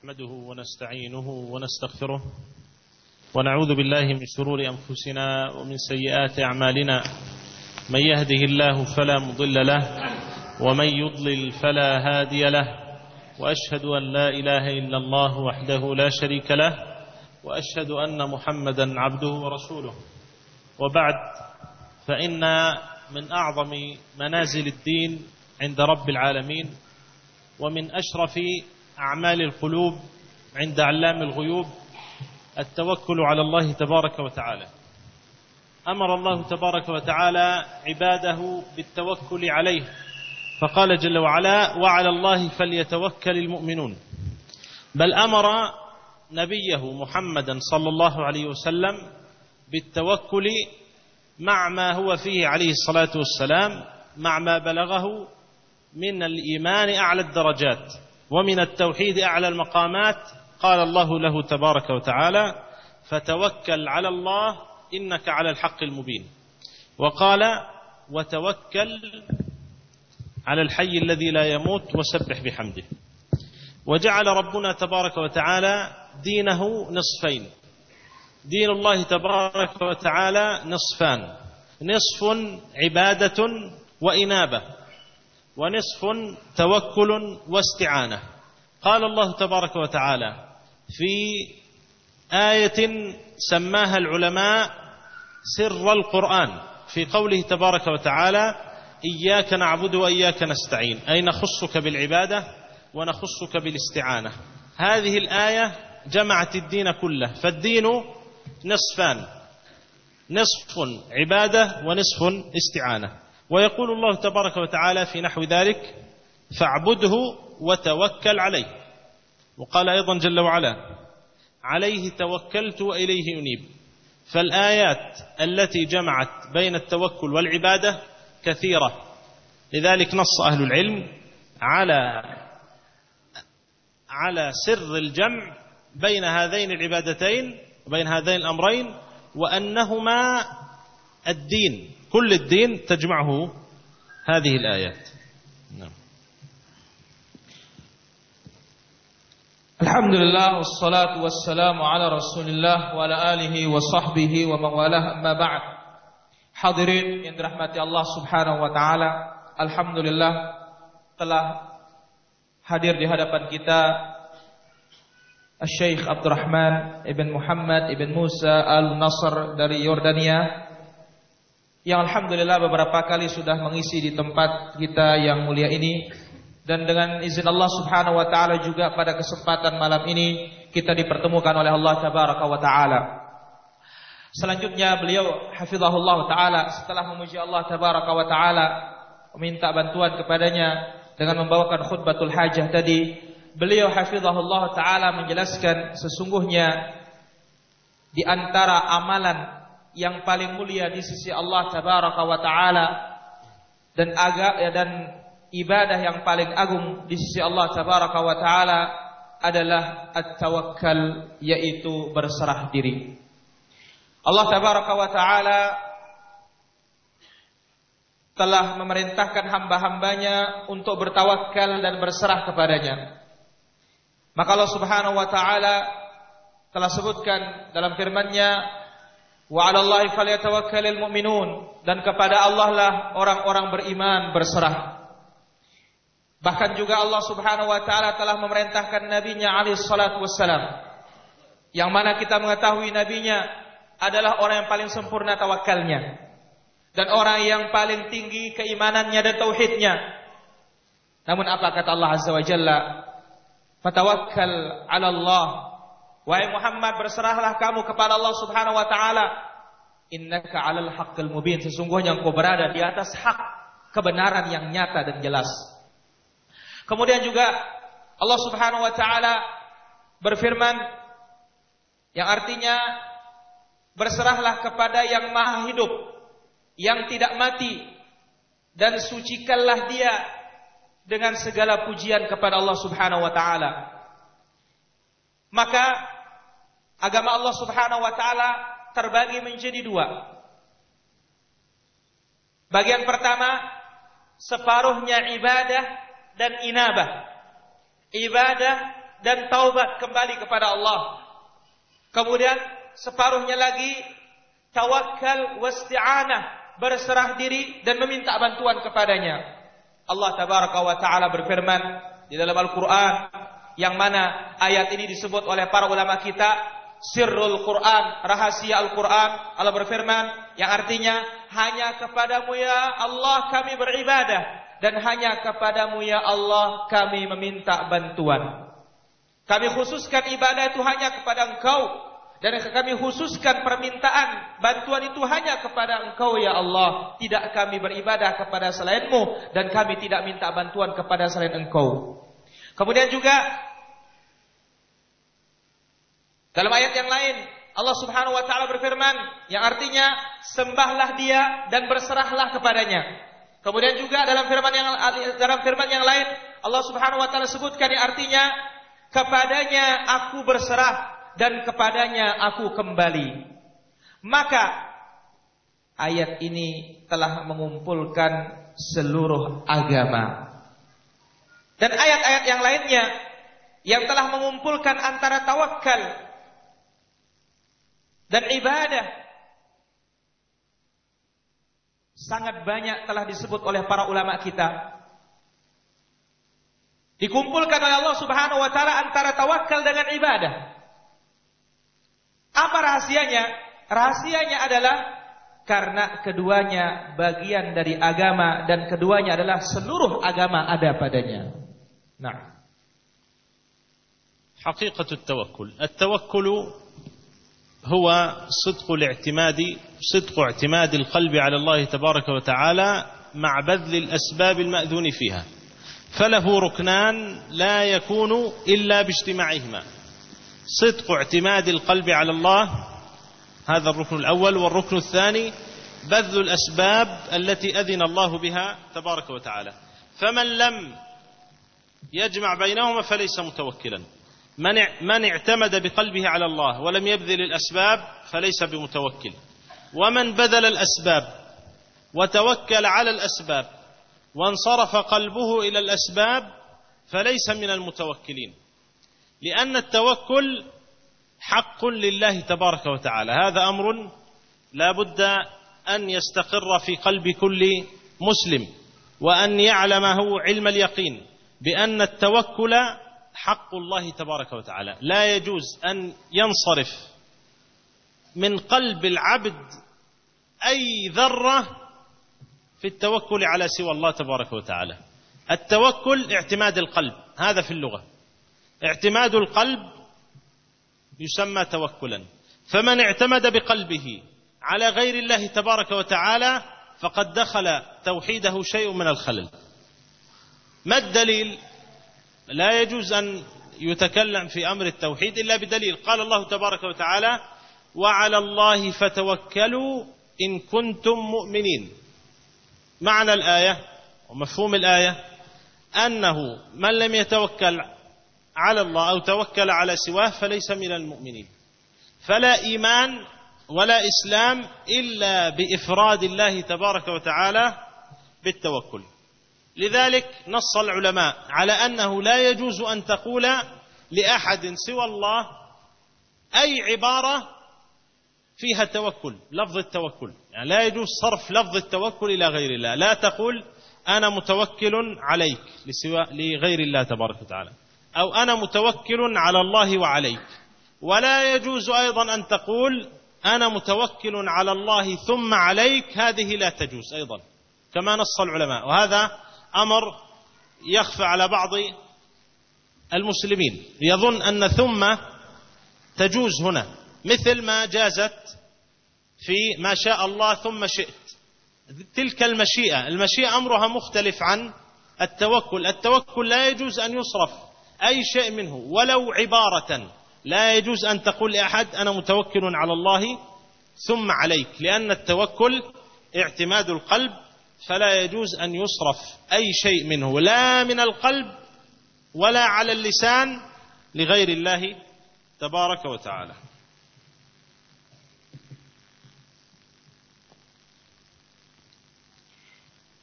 نحمده ونستعينه ونستغفره ونعوذ بالله من شرور أنفسنا ومن سيئات أعمالنا. من يهده الله فلا مضل له ومن يضلل فلا هادي له. وأشهد أن لا إله إلا الله وحده لا شريك له. وأشهد أن محمدا عبده ورسوله. وبعد فإن من أعظم منازل الدين عند رب العالمين ومن أشرف أعمال القلوب عند علام الغيوب التوكل على الله تبارك وتعالى. أمر الله تبارك وتعالى عباده بالتوكل عليه. فقال جل وعلا وعلى الله فليتوكل المؤمنون بل أمر نبيه محمدا صلى الله عليه وسلم بالتوكل مع ما هو فيه عليه الصلاة والسلام مع ما بلغه من الإيمان أعلى الدرجات. ومن التوحيد أعلى المقامات قال الله له تبارك وتعالى فتوكل على الله إنك على الحق المبين وقال وتوكل على الحي الذي لا يموت وسبح بحمده وجعل ربنا تبارك وتعالى دينه نصفين. دين الله تبارك وتعالى نصفان نصف عبادة وإنابة. ونصف توكل واستعانة. قال الله تبارك وتعالى في آية سماها العلماء سر القرآن في قوله تبارك وتعالى إياك نعبد وإياك نستعين أي نخصك بالعبادة ونخصك بالاستعانة. هذه الآية جمعت الدين كله فالدين نصفان نصف عبادة ونصف استعانة. ويقول الله تبارك وتعالى في نحو ذلك فاعبده وتوكل عليه. وقال أيضا جل وعلا عليه توكلت وإليه أنيب. فالآيات التي جمعت بين التوكل والعبادة كثيرة. لذلك نص أهل العلم على على سر الجمع بين هذين العبادتين وبين هذين الأمرين وأنهما الدين. كل الدين تجمعه هذه الآيات. نعم. الحمد لله والصلاة والسلام على رسول الله وعلى آله وصحبه ومن والاه. أما بعد حاضرين عند رحمة الله سبحانه وتعالى. الحمد لله telah hadir di hadapan kita Syekh Abdurrahman Ibn Muhammad Ibn Musa Al-Nasr dari Yordania. Yang alhamdulillah beberapa kali sudah mengisi di tempat kita yang mulia ini dan dengan izin Allah Subhanahu wa taala juga pada kesempatan malam ini kita dipertemukan oleh Allah tabaraka wa taala. Selanjutnya beliau hafizahullah taala setelah memuji Allah tabaraka wa taala meminta bantuan kepadanya dengan membawakan khutbatul hajah tadi beliau hafizahullah taala menjelaskan sesungguhnya di antara amalan yang paling mulia di sisi Allah tabaraka wa taala dan agak dan ibadah yang paling agung di sisi Allah tabaraka wa taala adalah at-tawakkal yaitu berserah diri. Allah tabaraka wa taala telah memerintahkan hamba-hambanya untuk bertawakal dan berserah kepadanya. Maka Allah Subhanahu wa taala telah sebutkan dalam firman-Nya wa 'alallahi falyatawakkalul mu'minun dan kepada Allah lah orang-orang beriman berserah. Bahkan juga Allah Subhanahu wa taala telah memerintahkan nabinya alaihi salatu wassalam yang mana kita mengetahui nabinya adalah orang yang paling sempurna tawakalnya dan orang yang paling tinggi keimanannya dan tauhidnya. Namun apa kata Allah Azza wa Jalla? Fatawakkal 'ala Allah. Wahai Muhammad berserahlah kamu kepada Allah Subhanahu wa taala. Innaka 'alal haqqil mubin. Sesungguhnya engkau berada di atas hak kebenaran yang nyata dan jelas. Kemudian juga Allah Subhanahu wa taala berfirman yang artinya berserahlah kepada yang maha hidup yang tidak mati dan sucikanlah dia dengan segala pujian kepada Allah Subhanahu wa taala. Maka agama Allah Subhanahu wa taala terbagi menjadi dua. Bagian pertama separuhnya ibadah dan inabah. Ibadah dan taubat kembali kepada Allah. Kemudian separuhnya lagi tawakal wasti'anah, berserah diri dan meminta bantuan kepadanya. Allah tabaraka wa taala berfirman di dalam Al-Qur'an yang mana ayat ini disebut oleh para ulama kita sirrul Quran, rahasia Al-Quran. Allah berfirman yang artinya hanya kepadamu ya Allah kami beribadah dan hanya kepadamu ya Allah kami meminta bantuan. Kami khususkan ibadah itu hanya kepada Engkau dan kami khususkan permintaan bantuan itu hanya kepada Engkau ya Allah. Tidak kami beribadah kepada selainmu dan kami tidak minta bantuan kepada selain Engkau. Kemudian juga dalam ayat yang lain Allah Subhanahu wa taala berfirman yang artinya sembahlah dia dan berserahlah kepadanya. Kemudian juga dalam firman yang dalam firman yang lain Allah Subhanahu wa taala sebutkan yang artinya kepadanya aku berserah dan kepadanya aku kembali. Maka ayat ini telah mengumpulkan seluruh agama. Dan ayat-ayat yang lainnya yang telah mengumpulkan antara tawakal dan ibadah sangat banyak telah disebut oleh para ulama kita Dikumpulkan oleh Allah Subhanahu wa taala antara tawakal dengan ibadah. Apa rahasianya? Rahasianya adalah karena keduanya bagian dari agama dan keduanya adalah seluruh agama ada padanya. Nah. حقيقة التوكل. التوكل هو صدق الاعتماد صدق اعتماد القلب على الله تبارك وتعالى مع بذل الأسباب المأذون فيها. فله ركنان لا يكون إلا باجتماعهما. صدق اعتماد القلب على الله هذا الركن الأول. والركن الثاني بذل الأسباب التي أذن الله بها تبارك وتعالى. فمن لم يجمع بينهما فليس متوكلا. من من اعتمد بقلبه على الله ولم يبذل الأسباب فليس بمتوكل. ومن بذل الأسباب وتوكل على الأسباب وانصرف قلبه إلى الأسباب فليس من المتوكلين. لأن التوكل حق لله تبارك وتعالى. هذا أمر لا بد أن يستقر في قلب كل مسلم وأن يعلمه علم اليقين. بأن التوكل حق الله تبارك وتعالى. لا يجوز أن ينصرف من قلب العبد أي ذرة في التوكل على سوى الله تبارك وتعالى. التوكل اعتماد القلب هذا في اللغة. اعتماد القلب يسمى توكلا. فمن اعتمد بقلبه على غير الله تبارك وتعالى فقد دخل توحيده شيء من الخلل. ما الدليل؟ لا يجوز أن يتكلم في أمر التوحيد إلا بدليل. قال الله تبارك وتعالى وعلى الله فتوكلوا إن كنتم مؤمنين. معنى الآية ومفهوم الآية أنه من لم يتوكل على الله أو توكل على سواه فليس من المؤمنين. فلا إيمان ولا إسلام إلا بإفراد الله تبارك وتعالى بالتوكل. لذلك نص العلماء على أنه لا يجوز أن تقول لأحد سوى الله أي عبارة فيها التوكل لفظ التوكل. يعني لا يجوز صرف لفظ التوكل إلى غير الله. لا تقول أنا متوكل عليك لسوى لغير الله تبارك وتعالى. أو أنا متوكل على الله وعليك. ولا يجوز أيضا أن تقول أنا متوكل على الله ثم عليك. هذه لا تجوز أيضا. كما نص العلماء. وهذا أمر يخفى على بعض المسلمين. يظن أن ثم تجوز هنا مثل ما جازت في ما شاء الله ثم شئت. تلك المشيئة المشيئة أمرها مختلف عن التوكل. التوكل لا يجوز أن يصرف أي شيء منه ولو عبارة. لا يجوز أن تقول لأحد أنا متوكل على الله ثم عليك لأن التوكل اعتماد القلب فلا يجوز أن يصرف أي شيء منه لا من القلب ولا على اللسان لغير الله تبارك وتعالى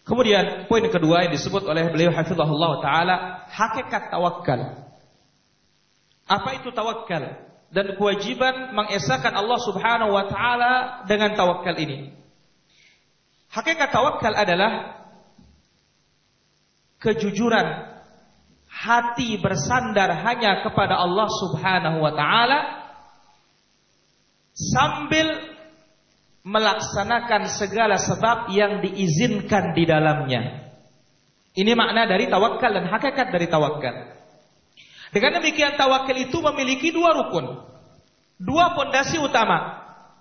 Kemudian poin kedua yang disebut oleh beliau hafizahullah taala hakikat tawakal. Apa itu tawakal dan kewajiban mengesahkan Allah Subhanahu wa taala dengan tawakal ini. Hakikat tawakal adalah kejujuran hati bersandar hanya kepada Allah Subhanahu wa taala sambil melaksanakan segala sebab yang diizinkan di dalamnya. Ini makna dari tawakal dan hakikat dari tawakal. Dengan demikian tawakal itu memiliki dua rukun. Dua pondasi utama.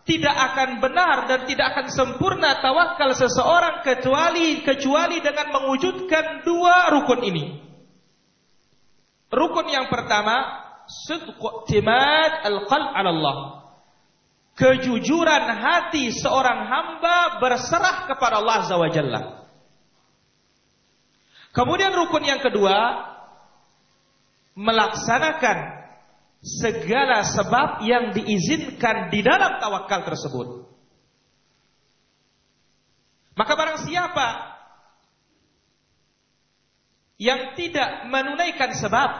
Tidak akan benar dan tidak akan sempurna tawakal seseorang kecuali kecuali dengan mewujudkan dua rukun ini. Rukun yang pertama, sidqu timad al-qalb 'ala Allah. Kejujuran hati seorang hamba berserah kepada Allah Azza wa Jalla. Kemudian rukun yang kedua, melaksanakan segala sebab yang diizinkan di dalam tawakal tersebut. Maka barang siapa yang tidak menunaikan sebab,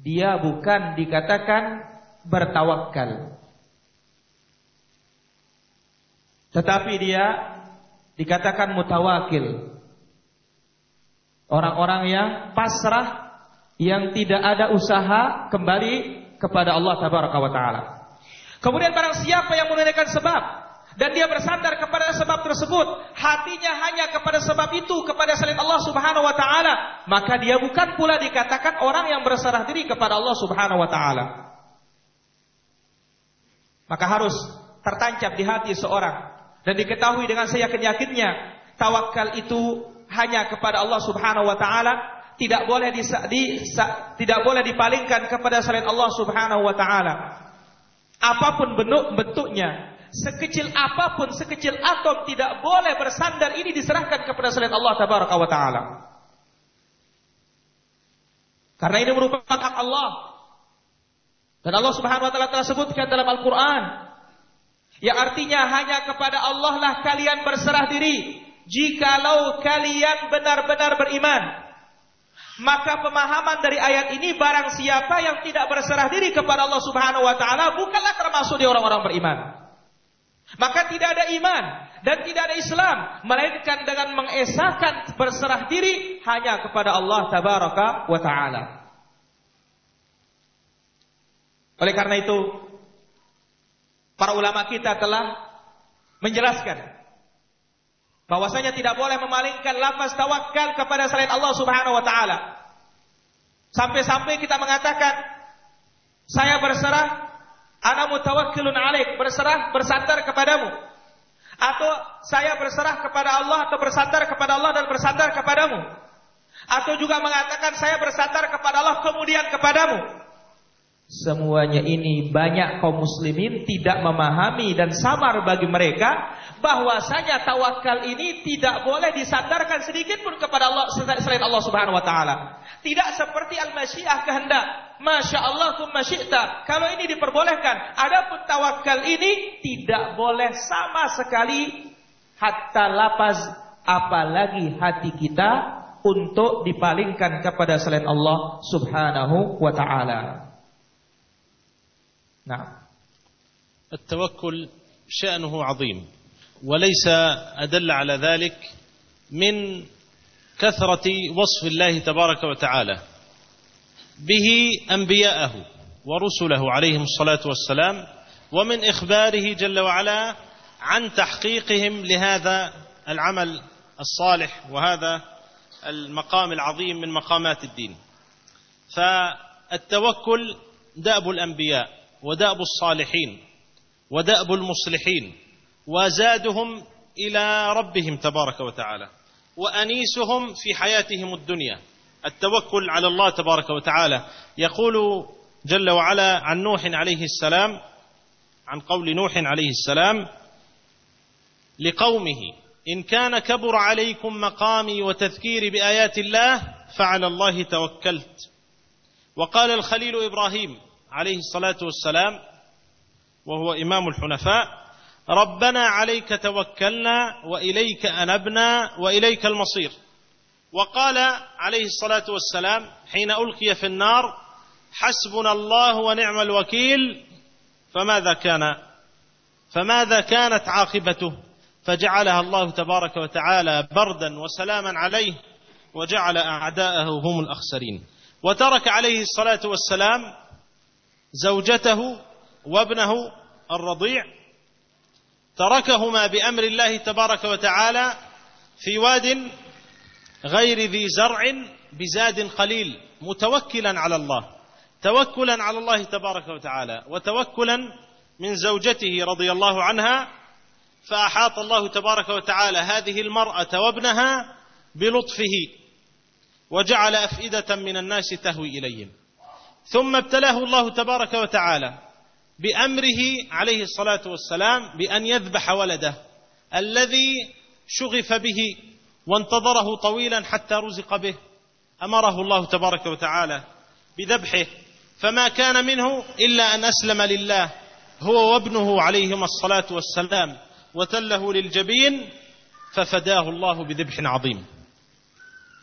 dia bukan dikatakan bertawakal. Tetapi dia dikatakan mutawakil. Orang-orang yang pasrah yang tidak ada usaha kembali kepada Allah tabaraka wa taala. Kemudian barang siapa yang menunaikan sebab dan dia bersandar kepada sebab tersebut, hatinya hanya kepada sebab itu kepada selain Allah Subhanahu wa taala, maka dia bukan pula dikatakan orang yang berserah diri kepada Allah Subhanahu wa taala. Maka harus tertancap di hati seorang dan diketahui dengan seyakin-yakinnya tawakal itu hanya kepada Allah Subhanahu wa taala tidak boleh di, di, tidak boleh dipalingkan kepada selain Allah Subhanahu wa taala. Apa pun bentuk bentuknya, sekecil apa pun, sekecil atom tidak boleh bersandar ini diserahkan kepada selain Allah tabaraka wa taala. Karena ini merupakan hak Allah. Dan Allah Subhanahu wa taala telah sebutkan dalam Al-Qur'an yang artinya hanya kepada Allah lah kalian berserah diri jikalau kalian benar-benar beriman. Maka pemahaman dari ayat ini barang siapa yang tidak berserah diri kepada Allah Subhanahu wa taala bukanlah termasuk di orang-orang beriman. Maka tidak ada iman dan tidak ada Islam melainkan dengan mengesahkan berserah diri hanya kepada Allah tabaraka wa taala. Oleh karena itu para ulama kita telah menjelaskan bahwasanya tidak boleh memalingkan lafaz tawakal kepada selain Allah Subhanahu wa taala. Sampai-sampai kita mengatakan saya berserah ana mutawakkilun alaik, berserah bersandar kepadamu. Atau saya berserah kepada Allah atau bersandar kepada Allah dan bersandar kepadamu. Atau juga mengatakan saya bersandar kepada Allah kemudian kepadamu. Semuanya ini banyak kaum muslimin tidak memahami dan samar bagi mereka bahwasanya tawakal ini tidak boleh disandarkan sedikit pun kepada Allah selain Allah Subhanahu wa taala. Tidak seperti al-masyiah kehendak. Masya Allah. Kalau ini diperbolehkan, adapun tawakal ini tidak boleh sama sekali hatta lapaz apalagi hati kita untuk dipalingkan kepada selain Allah Subhanahu wa taala. نعم. التوكل شأنه عظيم وليس أدل على ذلك من كثرة وصف الله تبارك وتعالى به أنبياءه ورسله عليهم الصلاة والسلام ومن إخباره جل وعلا عن تحقيقهم لهذا العمل الصالح وهذا المقام العظيم من مقامات الدين. فالتوكل دأب الأنبياء ودأب الصالحين ودأب المصلحين وزادهم إلى ربهم تبارك وتعالى وأنيسهم في حياتهم الدنيا. التوكل على الله تبارك وتعالى. يقول جل وعلا عن نوح عليه السلام عن قول نوح عليه السلام لقومه إن كان كبر عليكم مقامي وتذكيري بآيات الله فعلى الله توكلت. وقال الخليل إبراهيم عليه الصلاة والسلام وهو إمام الحنفاء ربنا عليك توكلنا وإليك أنبنا وإليك المصير. وقال عليه الصلاة والسلام حين ألقي في النار حسبنا الله ونعم الوكيل فماذا كان؟ فماذا كانت عاقبته؟ فجعلها الله تبارك وتعالى بردا وسلاما عليه وجعل أعداءه هم الأخسرين. وترك عليه الصلاة والسلام زوجته وابنه الرضيع تركهما بأمر الله تبارك وتعالى في واد غير ذي زرع بزاد قليل متوكلا على الله توكلا على الله تبارك وتعالى وتوكلا من زوجته رضي الله عنها فأحاط الله تبارك وتعالى هذه المرأة وابنها بلطفه وجعل أفئدة من الناس تهوي إليهم. ثم ابتلاه الله تبارك وتعالى بأمره عليه الصلاة والسلام بأن يذبح ولده الذي شغف به وانتظره طويلا حتى رزق به. أمره الله تبارك وتعالى بذبحه. فما كان منه إلا أن أسلم لله هو وابنه عليهما الصلاة والسلام وتله للجبين ففداه الله بذبح عظيم.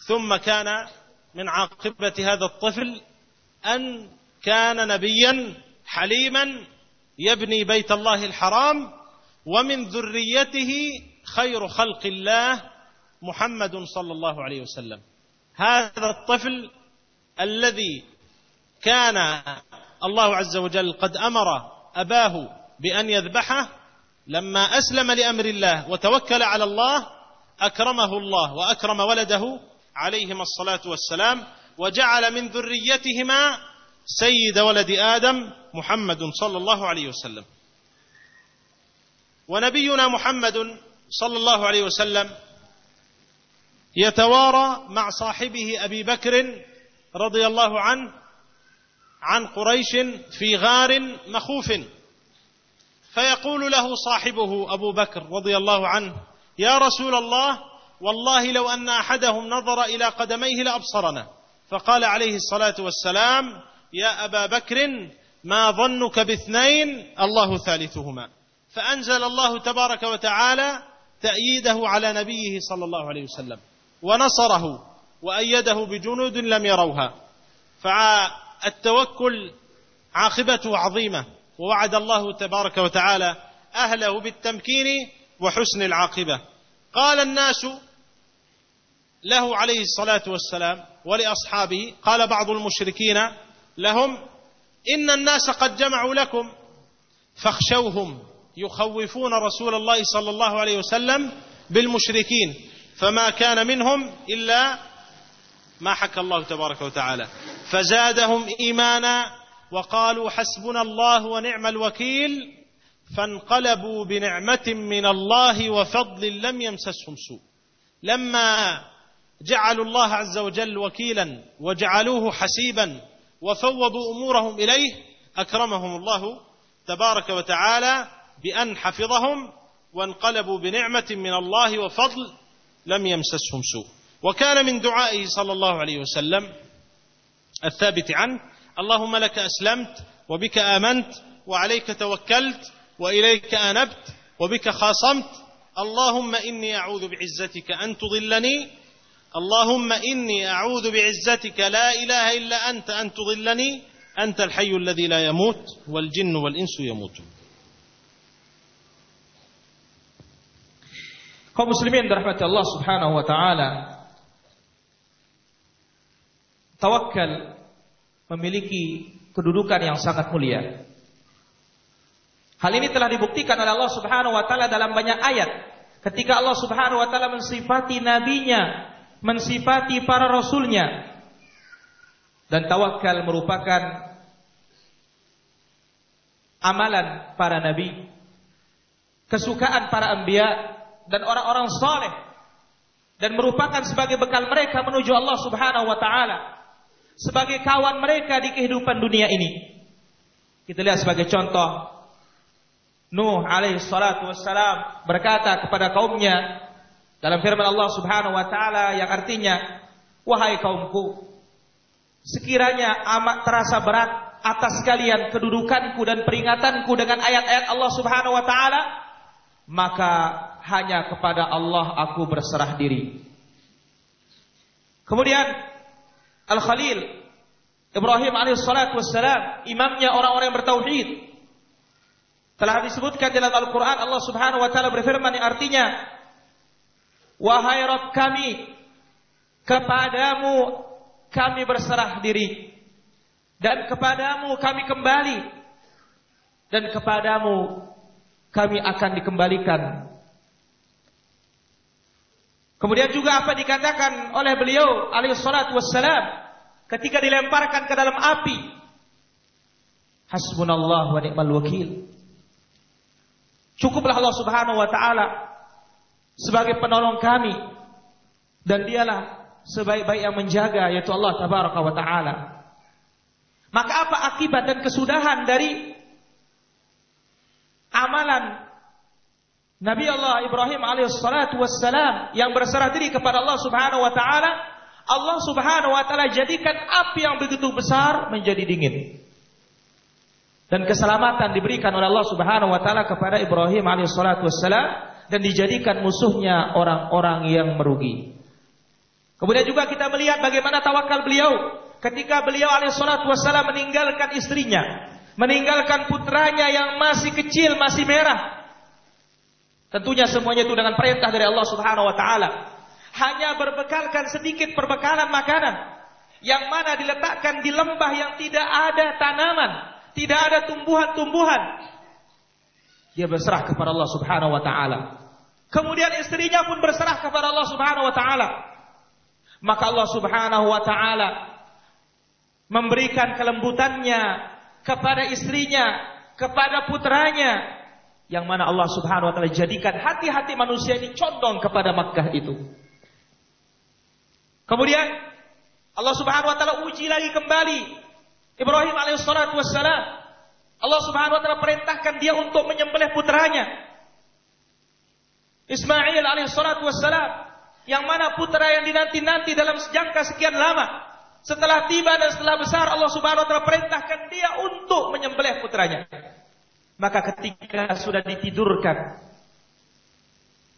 ثم كان من عاقبة هذا الطفل أن كان نبيا حليما يبني بيت الله الحرام ومن ذريته خير خلق الله محمد صلى الله عليه وسلم. هذا الطفل الذي كان الله عز وجل قد أمر أباه بأن يذبحه لما أسلم لأمر الله وتوكل على الله أكرمه الله وأكرم ولده عليهما الصلاة والسلام. وجعل من ذريتهما سيد ولد آدم محمد صلى الله عليه وسلم. ونبينا محمد صلى الله عليه وسلم يتوارى مع صاحبه أبي بكر رضي الله عنه عن قريش في غار مخوف. فيقول له صاحبه أبو بكر رضي الله عنه يا رسول الله والله لو أن أحدهم نظر إلى قدميه لأبصرنا. فقال عليه الصلاة والسلام يا أبا بكر ما ظنك باثنين الله ثالثهما. فأنزل الله تبارك وتعالى تأييده على نبيه صلى الله عليه وسلم ونصره وأيده بجنود لم يروها. فالتوكل عاقبته عظيمة ووعد الله تبارك وتعالى أهله بالتمكين وحسن العاقبة. قال الناس له عليه الصلاة والسلام ولأصحابه. قال بعض المشركين لهم إن الناس قد جمعوا لكم فاخشوهم يخوفون رسول الله صلى الله عليه وسلم بالمشركين. فما كان منهم إلا ما حكى الله تبارك وتعالى. فزادهم إيمانا وقالوا حسبنا الله ونعم الوكيل فانقلبوا بنعمة من الله وفضل لم يمسسهم سوء. لما جعلوا الله عز وجل وكيلا وجعلوه حسيبا وفوضوا أمورهم إليه أكرمهم الله تبارك وتعالى بأن حفظهم وانقلبوا بنعمة من الله وفضل لم يمسسهم سوء. وكان من دعائه صلى الله عليه وسلم الثابت عنه اللهم لك أسلمت وبك آمنت وعليك توكلت وإليك آنبت وبك خاصمت اللهم إني أعوذ بعزتك أن تضلني اللهم اني اعوذ بعزتك لا اله الا انت ان تضلني انت الحي الذي لا يموت والجن والانس يموتون kaum muslimin dirahmati Allah Subhanahu wa taala tawakal memiliki kedudukan yang sangat mulia hal ini telah dibuktikan oleh Allah Subhanahu wa taala dalam banyak ayat ketika Allah Subhanahu wa taala mensifati nabinya mensifati para rasulnya. Dan tawakal merupakan amalan para nabi. Kesukaan para anbiya dan orang-orang saleh. Dan merupakan sebagai bekal mereka menuju Allah Subhanahu wa taala. Sebagai kawan mereka di kehidupan dunia ini. Kita lihat sebagai contoh. Nuh alaihi salatu wassalam berkata kepada kaumnya dalam firman Allah Subhanahu wa taala yang artinya wahai kaumku sekiranya amat terasa berat atas kalian kedudukanku dan peringatanku dengan ayat-ayat Allah Subhanahu wa taala maka hanya kepada Allah aku berserah diri. Kemudian Al-Khalil Ibrahim alaihissalatu wassalam, imamnya orang-orang yang bertauhid. Telah disebutkan dalam Al-Quran Allah subhanahu wa ta'ala berfirman yang artinya Wahai Rabb kami Kepadamu kami berserah diri Dan kepadamu kami kembali Dan kepadamu kami akan dikembalikan Kemudian juga apa dikatakan oleh beliau alaihi salatu wassalam ketika dilemparkan ke dalam api. Hasbunallah wa ni'mal wakil. Cukuplah Allah Subhanahu wa taala sebagai penolong kami dan dialah sebaik-baik yang menjaga yaitu Allah tabaraka wa taala. Maka apa akibat dan kesudahan dari amalan Nabi Allah Ibrahim alaihissalatu wassalam yang berserah diri kepada Allah Subhanahu wa taala Allah Subhanahu wa taala jadikan api yang begitu besar menjadi dingin. Dan keselamatan diberikan oleh Allah Subhanahu wa taala kepada Ibrahim alaihissalatu wassalam dan dijadikan musuhnya orang-orang yang merugi. Kemudian juga kita melihat bagaimana tawakal beliau ketika beliau alaihissalatu wassalam meninggalkan istrinya, meninggalkan putranya yang masih kecil, masih merah. Tentunya semuanya itu dengan perintah dari Allah Subhanahu wa taala hanya berbekalkan sedikit perbekalan makanan yang mana diletakkan di lembah yang tidak ada tanaman, tidak ada tumbuhan-tumbuhan. Dia berserah kepada Allah Subhanahu wa taala. Kemudian istrinya pun berserah kepada Allah Subhanahu wa taala. Maka Allah Subhanahu wa taala memberikan kelembutannya kepada istrinya, kepada putranya yang mana Allah Subhanahu wa taala jadikan hati-hati manusia ini condong kepada Makkah itu. Kemudian Allah Subhanahu wa taala uji lagi kembali Ibrahim alaihissalatu wassalam. Allah Subhanahu wa taala perintahkan dia untuk menyembelih putranya. Ismail alaihissalatu wassalam yang mana putra yang dinanti-nanti dalam jangka sekian lama. Setelah tiba dan setelah besar Allah Subhanahu wa taala perintahkan dia untuk menyembelih putranya. Maka ketika sudah ditidurkan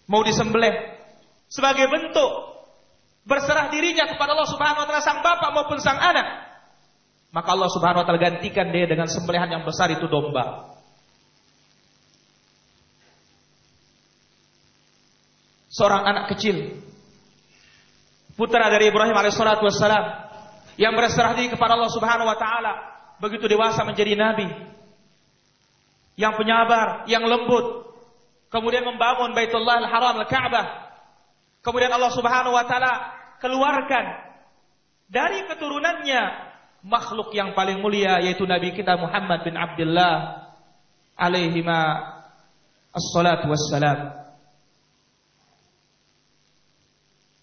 mau disembelih sebagai bentuk berserah dirinya kepada Allah Subhanahu wa taala sang bapak maupun sang anak, maka Allah Subhanahu wa taala gantikan dia dengan sembelihan yang besar itu domba. Seorang anak kecil putra dari Ibrahim alaihissalatu wassalam yang berserah diri kepada Allah Subhanahu wa taala begitu dewasa menjadi nabi yang penyabar, yang lembut, kemudian membangun Baitullah Al-Haram Al-Ka'bah. Kemudian Allah Subhanahu wa taala keluarkan dari keturunannya makhluk yang paling mulia yaitu Nabi kita Muhammad bin Abdullah alaihi ma assalatu wassalam.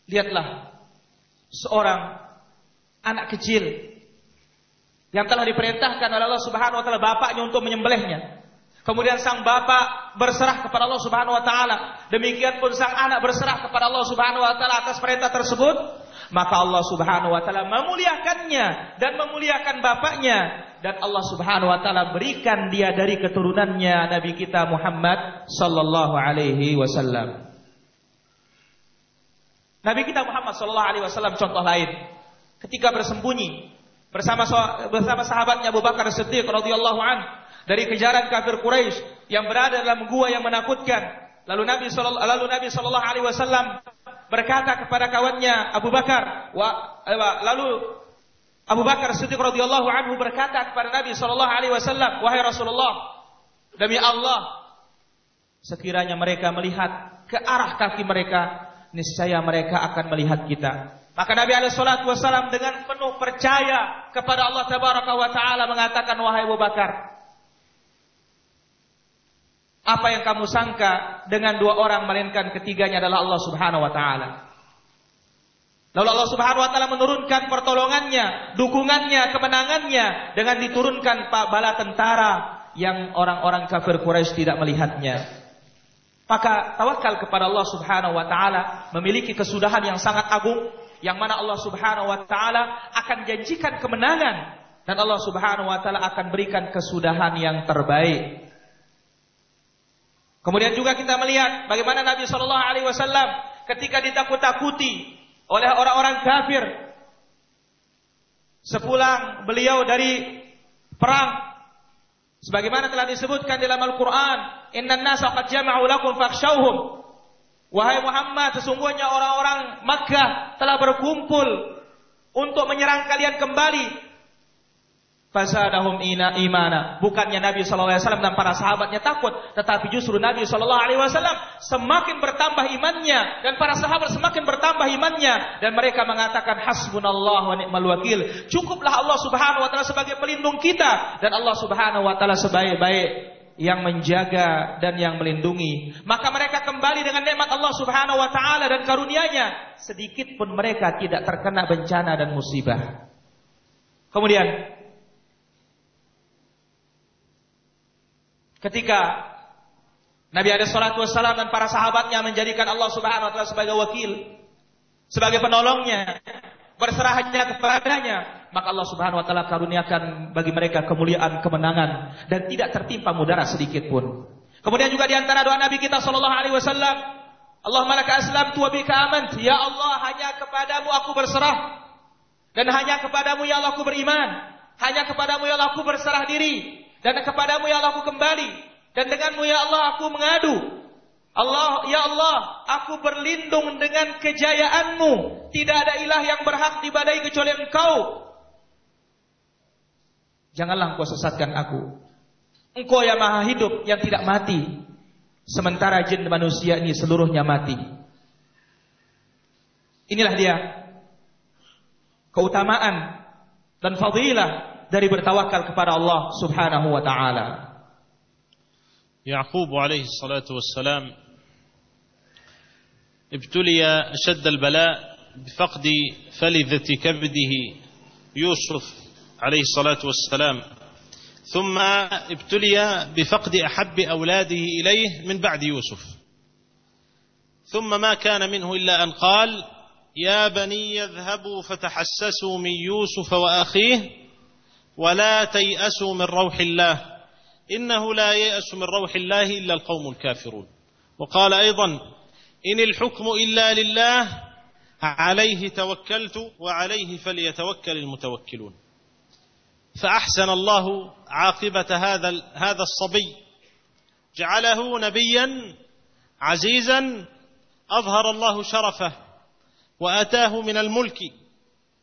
Lihatlah seorang anak kecil yang telah diperintahkan oleh Allah Subhanahu wa taala bapaknya untuk menyembelihnya. Kemudian sang bapak berserah kepada Allah Subhanahu wa taala. Demikian pun sang anak berserah kepada Allah Subhanahu wa taala atas perintah tersebut. Maka Allah Subhanahu wa taala memuliakannya dan memuliakan bapaknya dan Allah Subhanahu wa taala berikan dia dari keturunannya Nabi kita Muhammad sallallahu alaihi wasallam. Nabi kita Muhammad sallallahu alaihi wasallam contoh lain ketika bersembunyi bersama bersama sahabatnya Abu Bakar Siddiq radhiyallahu anhu dari kejaran kafir Quraisy yang berada dalam gua yang menakutkan. Lalu Nabi sallallahu lalu Nabi sallallahu alaihi wasallam berkata kepada kawannya Abu Bakar, wa, eh, lalu Abu Bakar Siddiq radhiyallahu anhu berkata kepada Nabi sallallahu alaihi wasallam, "Wahai Rasulullah, demi Allah, sekiranya mereka melihat ke arah kaki mereka, niscaya mereka akan melihat kita." Maka Nabi alaihi wasallam dengan penuh percaya kepada Allah tabaraka wa taala mengatakan, "Wahai Abu Bakar, apa yang kamu sangka dengan dua orang melainkan ketiganya adalah Allah Subhanahu wa taala. Lalu Allah Subhanahu wa taala menurunkan pertolongannya, dukungannya, kemenangannya dengan diturunkan bala tentara yang orang-orang kafir Quraisy tidak melihatnya. Maka tawakal kepada Allah Subhanahu wa taala memiliki kesudahan yang sangat agung yang mana Allah Subhanahu wa taala akan janjikan kemenangan dan Allah Subhanahu wa taala akan berikan kesudahan yang terbaik. Kemudian juga kita melihat bagaimana Nabi Shallallahu Alaihi Wasallam ketika ditakut-takuti oleh orang-orang kafir, sepulang beliau dari perang. Sebagaimana telah disebutkan dalam Al-Qur'an innan nasa qad jama'u lakum wahai Muhammad sesungguhnya orang-orang Makkah telah berkumpul untuk menyerang kalian kembali Fasadahum ina imana. Bukannya Nabi SAW dan para sahabatnya takut. Tetapi justru Nabi SAW semakin bertambah imannya. Dan para sahabat semakin bertambah imannya. Dan mereka mengatakan hasbunallah wa ni'mal wakil. Cukuplah Allah subhanahu wa ta'ala sebagai pelindung kita. Dan Allah subhanahu wa ta'ala sebaik-baik yang menjaga dan yang melindungi. Maka mereka kembali dengan nikmat Allah Subhanahu wa taala dan karunia-Nya. Sedikit pun mereka tidak terkena bencana dan musibah. Kemudian Ketika Nabi ada salatu wassalam dan para sahabatnya menjadikan Allah subhanahu wa ta'ala sebagai wakil. Sebagai penolongnya. Berserah hanya kepadanya. Maka Allah subhanahu wa ta'ala karuniakan bagi mereka kemuliaan, kemenangan. Dan tidak tertimpa mudarat sedikit pun. Kemudian juga di antara doa Nabi kita sallallahu alaihi wasallam, Allahumma laka aslam wa bika amant. Ya Allah, hanya kepadamu aku berserah. Dan hanya kepadamu ya Allah aku beriman. Hanya kepadamu ya Allah aku berserah diri. Dan kepadamu ya Allah aku kembali. Dan denganmu ya Allah aku mengadu. Allah, ya Allah, aku berlindung dengan kejayaanmu. Tidak ada ilah yang berhak dibadai kecuali engkau. Janganlah engkau sesatkan aku. Engkau yang maha hidup, yang tidak mati. Sementara jin manusia ini seluruhnya mati. Inilah dia. Keutamaan dan fadilah dari bertawakal kepada Allah Subhanahu wa taala. يعقوب عليه الصلاة والسلام ابتلي أشد البلاء بفقد فلذة كبده يوسف عليه الصلاة والسلام ثم ابتلي بفقد أحب أولاده إليه من بعد يوسف ثم ما كان منه إلا أن قال يا بني اذهبوا فتحسسوا من يوسف وأخيه ولا تيأسوا من روح الله. إنه لا ييأس من روح الله إلا القوم الكافرون. وقال أيضا إن الحكم إلا لله عليه توكلت وعليه فليتوكل المتوكلون. فأحسن الله عاقبة هذا هذا الصبي. جعله نبيا عزيزا أظهر الله شرفه وآتاه من الملك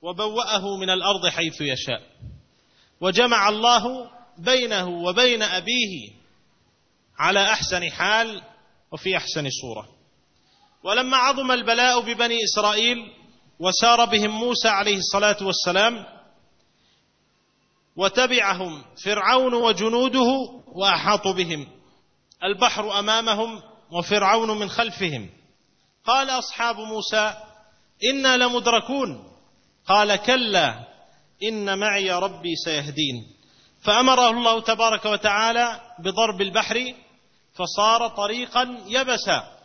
وبوأه من الأرض حيث يشاء. وجمع الله بينه وبين أبيه على أحسن حال وفي أحسن صورة. ولما عظم البلاء ببني إسرائيل وسار بهم موسى عليه الصلاة والسلام وتبعهم فرعون وجنوده وأحاطوا بهم البحر أمامهم وفرعون من خلفهم. قال أصحاب موسى إنا لمدركون. قال كلا. إن معي ربي سيهدين. فأمره الله تبارك وتعالى بضرب البحر فصار طريقا يبسا.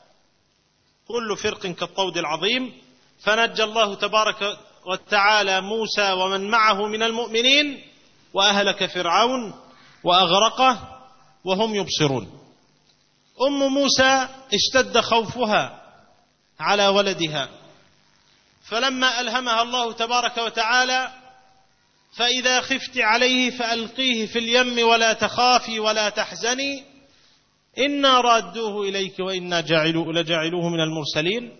كل فرق كالطود العظيم. فنجى الله تبارك وتعالى موسى ومن معه من المؤمنين وأهلك فرعون وأغرقه وهم يبصرون. أم موسى اشتد خوفها على ولدها. فلما ألهمها الله تبارك وتعالى فإذا خفت عليه فألقيه في اليم ولا تخافي ولا تحزني. إنا رادوه إليك وإنا جاعلوه لجاعلوه من المرسلين.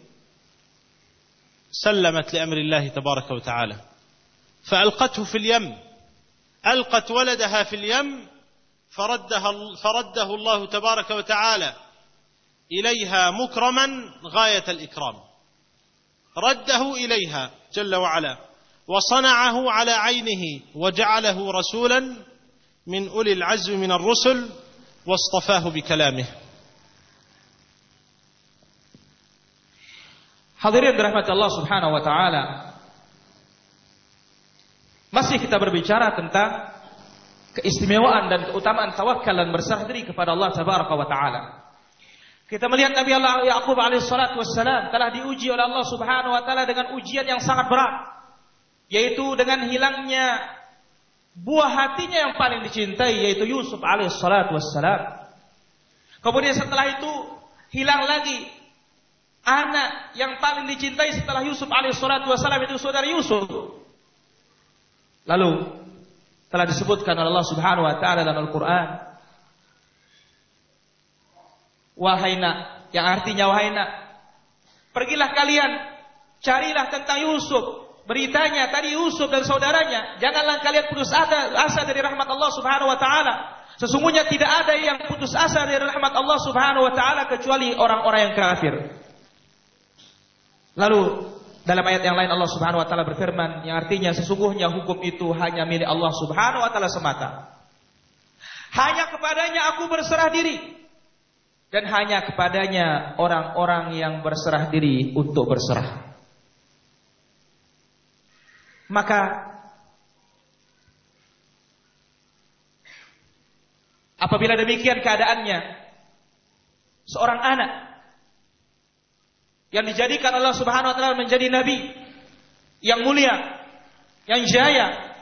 سلمت لأمر الله تبارك وتعالى. فألقته في اليم. ألقت ولدها في اليم. فردها فرده الله تبارك وتعالى إليها مكرما غاية الإكرام. رده إليها جل وعلا. وصنعه على عينه وجعله رسولا من اولي العزم من الرسل واصطفاه بكلامه Hadirin dirahmati Allah Subhanahu wa taala. Masih kita berbicara tentang keistimewaan dan keutamaan tawakal dan berserah diri kepada Allah Tabaraka wa taala. Kita melihat Nabi Allah Yaqub alaihi salatu wassalam telah diuji oleh Allah Subhanahu wa taala dengan ujian yang sangat berat yaitu dengan hilangnya buah hatinya yang paling dicintai yaitu Yusuf alaihissalatu wassalam. Kemudian setelah itu hilang lagi anak yang paling dicintai setelah Yusuf alaihissalatu wassalam itu saudara Yusuf. Lalu telah disebutkan oleh Allah Subhanahu wa taala dalam Al-Qur'an Wahai nak, yang artinya wahai nak, pergilah kalian carilah tentang Yusuf, beritanya tadi Yusuf dan saudaranya, janganlah kalian putus asa, dari rahmat Allah Subhanahu wa taala. Sesungguhnya tidak ada yang putus asa dari rahmat Allah Subhanahu wa taala kecuali orang-orang yang kafir. Lalu dalam ayat yang lain Allah Subhanahu wa taala berfirman yang artinya sesungguhnya hukum itu hanya milik Allah Subhanahu wa taala semata. Hanya kepadanya aku berserah diri dan hanya kepadanya orang-orang yang berserah diri untuk berserah. Maka apabila demikian keadaannya seorang anak yang dijadikan Allah Subhanahu wa taala menjadi nabi yang mulia, yang jaya.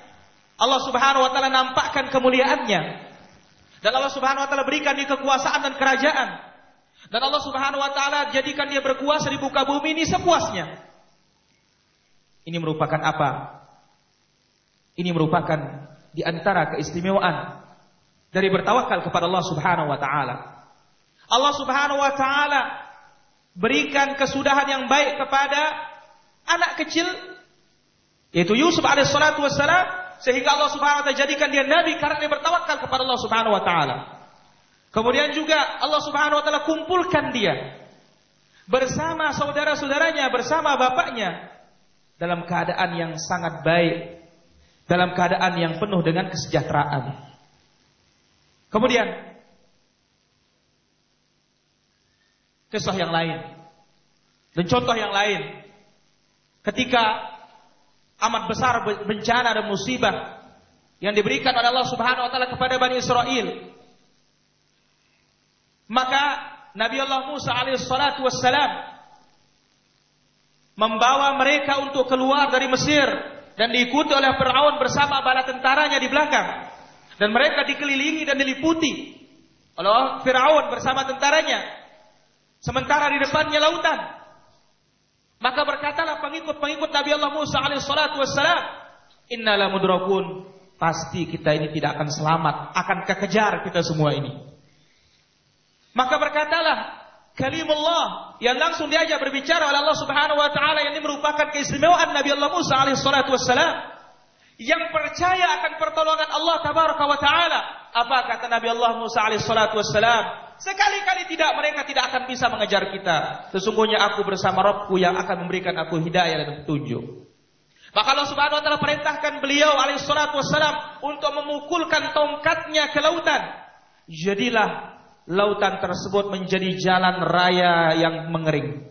Allah Subhanahu wa taala nampakkan kemuliaannya. Dan Allah Subhanahu wa taala berikan dia kekuasaan dan kerajaan. Dan Allah Subhanahu wa taala jadikan dia berkuasa di muka bumi ini sepuasnya. Ini merupakan apa? Ini merupakan di antara keistimewaan dari bertawakal kepada Allah Subhanahu wa taala. Allah Subhanahu wa taala berikan kesudahan yang baik kepada anak kecil yaitu Yusuf alaihissalatu wassalam sehingga Allah Subhanahu wa taala jadikan dia nabi karena dia bertawakal kepada Allah Subhanahu wa taala. Kemudian juga Allah Subhanahu wa taala kumpulkan dia bersama saudara-saudaranya, bersama bapaknya dalam keadaan yang sangat baik, dalam keadaan yang penuh dengan kesejahteraan. Kemudian kisah yang lain. Dan contoh yang lain. Ketika amat besar bencana dan musibah yang diberikan oleh Allah Subhanahu wa taala kepada Bani Israel. Maka Nabi Allah Musa alaihissalatu wassalam membawa mereka untuk keluar dari Mesir dan diikuti oleh Firaun bersama bala tentaranya di belakang. Dan mereka dikelilingi dan diliputi oleh Firaun bersama tentaranya Sementara di depannya lautan. Maka berkatalah pengikut-pengikut Nabi Allah Musa alaihissalatu wassalam. Innala mudrakun. Pasti kita ini tidak akan selamat. Akan kekejar kita semua ini. Maka berkatalah kalimullah yang langsung diajak berbicara oleh Allah Subhanahu wa taala yang ini merupakan keistimewaan Nabi Allah Musa alaihissalatu wassalam yang percaya akan pertolongan Allah tabaraka wa taala. Apa kata Nabi Allah Musa alaihissalatu wassalam? Sekali-kali tidak mereka tidak akan bisa mengejar kita. Sesungguhnya aku bersama Robku yang akan memberikan aku hidayah dan petunjuk. Maka Allah Subhanahu wa taala perintahkan beliau alaihissalatu wassalam untuk memukulkan tongkatnya ke lautan. Jadilah lautan tersebut menjadi jalan raya yang mengering.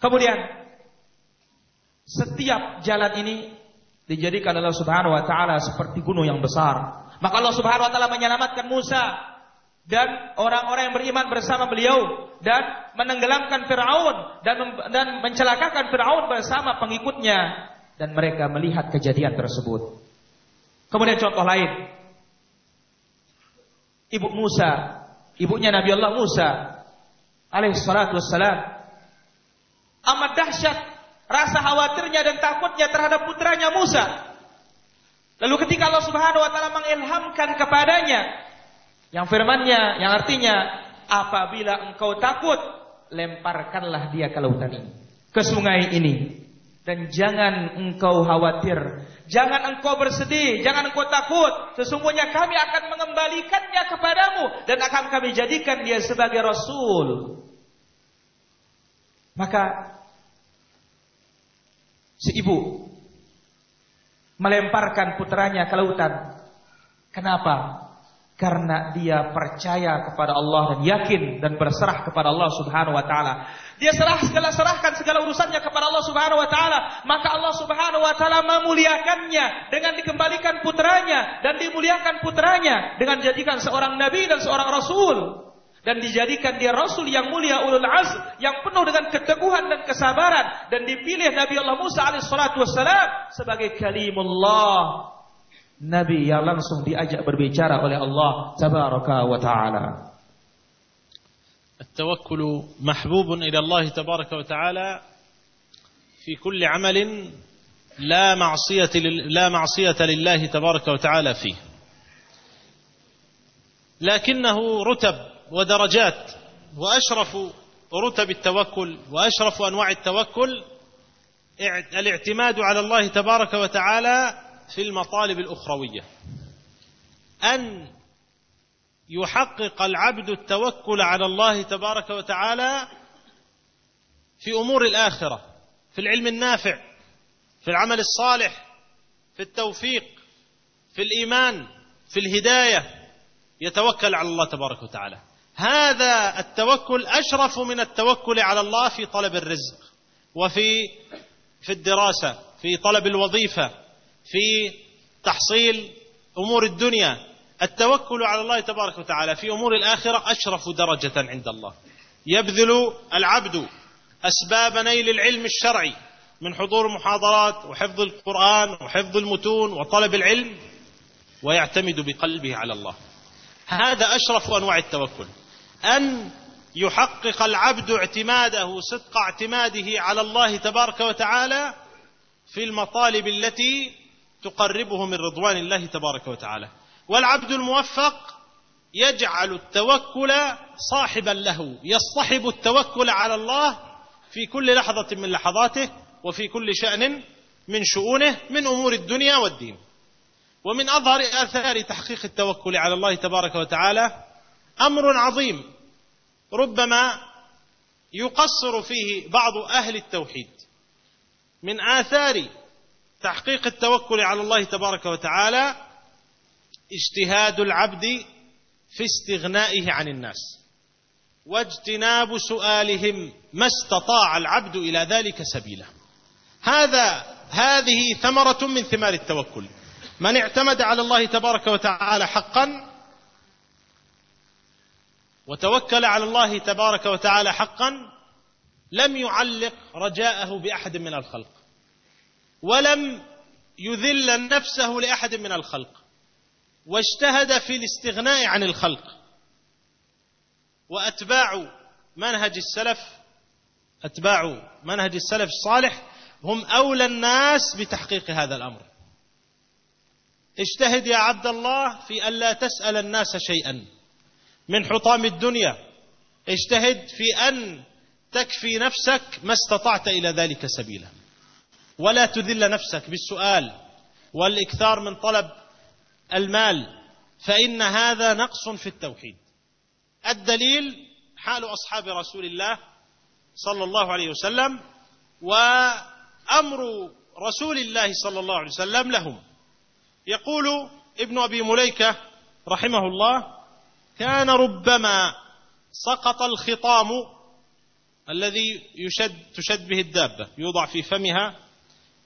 Kemudian setiap jalan ini dijadikan Allah Subhanahu wa taala seperti gunung yang besar maka Allah Subhanahu wa taala menyelamatkan Musa dan orang-orang yang beriman bersama beliau dan menenggelamkan Firaun dan dan mencelakakan Firaun bersama pengikutnya dan mereka melihat kejadian tersebut. Kemudian contoh lain. Ibu Musa, ibunya Nabi Allah Musa. Alaihi salatu wassalam. Amat dahsyat rasa khawatirnya dan takutnya terhadap putranya Musa. Lalu ketika Allah Subhanahu wa taala mengilhamkan kepadanya yang firman-Nya yang artinya apabila engkau takut lemparkanlah dia ke lautan ini, ke sungai ini dan jangan engkau khawatir, jangan engkau bersedih, jangan engkau takut. Sesungguhnya kami akan mengembalikannya kepadamu dan akan kami jadikan dia sebagai rasul. Maka si ibu melemparkan putranya ke lautan. Kenapa? Karena dia percaya kepada Allah dan yakin dan berserah kepada Allah Subhanahu wa taala. Dia serah segala serahkan segala urusannya kepada Allah Subhanahu wa taala, maka Allah Subhanahu wa taala memuliakannya dengan dikembalikan putranya dan dimuliakan putranya dengan jadikan seorang nabi dan seorang rasul. Dan dijadikan dia rasul yang mulia ulul azm yang penuh dengan keteguhan dan kesabaran. Dan dipilih Nabi Allah Musa alaihissalatu wassalam sebagai kalimullah nabi yang langsung diajak berbicara oleh Allah tabaraka wa taala. التوكل محبوب إلى الله تبارك وتعالى في كل عمل لا معصية لا معصية لله تبارك وتعالى فيه لكنه رتب ودرجات وأشرف رتب التوكل وأشرف أنواع التوكل الاعتماد على الله تبارك وتعالى في المطالب الأخروية. أن يحقق العبد التوكل على الله تبارك وتعالى في أمور الآخرة في العلم النافع في العمل الصالح في التوفيق في الإيمان في الهداية يتوكل على الله تبارك وتعالى. هذا التوكل أشرف من التوكل على الله في طلب الرزق وفي في الدراسة في طلب الوظيفة في تحصيل أمور الدنيا. التوكل على الله تبارك وتعالى في أمور الآخرة أشرف درجة عند الله. يبذل العبد أسباب نيل العلم الشرعي من حضور محاضرات وحفظ القرآن وحفظ المتون وطلب العلم ويعتمد بقلبه على الله. هذا أشرف أنواع التوكل. أن يحقق العبد اعتماده صدق اعتماده على الله تبارك وتعالى في المطالب التي تقربه من رضوان الله تبارك وتعالى. والعبد الموفق يجعل التوكل صاحبا له يصطحب التوكل على الله في كل لحظة من لحظاته وفي كل شأن من شؤونه من أمور الدنيا والدين. ومن أظهر آثار تحقيق التوكل على الله تبارك وتعالى أمر عظيم ربما يقصر فيه بعض أهل التوحيد. من آثار تحقيق التوكل على الله تبارك وتعالى اجتهاد العبد في استغنائه عن الناس واجتناب سؤالهم ما استطاع العبد إلى ذلك سبيلا. هذا هذه ثمرة من ثمار التوكل. من اعتمد على الله تبارك وتعالى حقا وتوكل على الله تبارك وتعالى حقا لم يعلق رجاءه بأحد من الخلق. ولم يذل نفسه لأحد من الخلق واجتهد في الاستغناء عن الخلق. وأتباع منهج السلف أتباع منهج السلف الصالح هم أولى الناس بتحقيق هذا الأمر. اجتهد يا عبد الله في الا تسأل الناس شيئا. من حطام الدنيا اجتهد في أن تكفي نفسك ما استطعت إلى ذلك سبيلا. ولا تذل نفسك بالسؤال والإكثار من طلب المال فإن هذا نقص في التوحيد. الدليل حال أصحاب رسول الله صلى الله عليه وسلم وأمر رسول الله صلى الله عليه وسلم لهم. يقول ابن أبي مليكة رحمه الله كان ربما سقط الخطام الذي يشد تشد به الدابة يوضع في فمها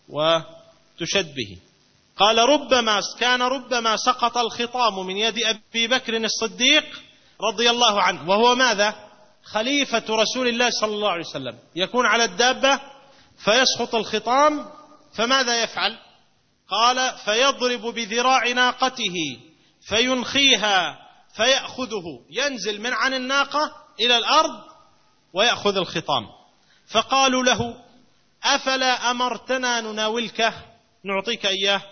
وتشد به قال ربما كان ربما سقط الخطام من يد أبي بكر الصديق رضي الله عنه وهو ماذا؟ خليفة رسول الله صلى الله عليه وسلم يكون على الدابة فيسقط الخطام فماذا يفعل؟ قال فيضرب بذراع ناقته فينخيها فيأخذه ينزل من عن الناقة إلى الأرض ويأخذ الخطام فقالوا له أفلا أمرتنا نناولكه نعطيك إياه.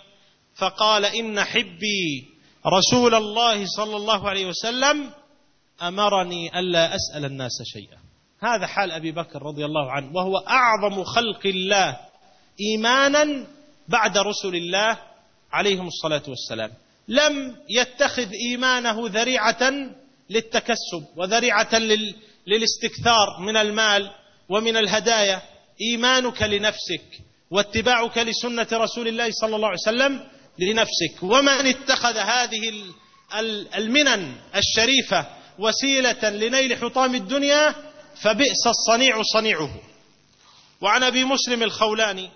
فقال إن حبي رسول الله صلى الله عليه وسلم أمرني ألا أسأل الناس شيئا. هذا حال أبي بكر رضي الله عنه وهو أعظم خلق الله إيمانا بعد رسل الله عليهم الصلاة والسلام. لم يتخذ إيمانه ذريعة للتكسب وذريعة للاستكثار من المال ومن الهدايا. إيمانك لنفسك واتباعك لسنة رسول الله صلى الله عليه وسلم لنفسك. ومن اتخذ هذه المنن الشريفة وسيلة لنيل حطام الدنيا فبئس الصنيع صنيعه. وعن أبي مسلم الخولاني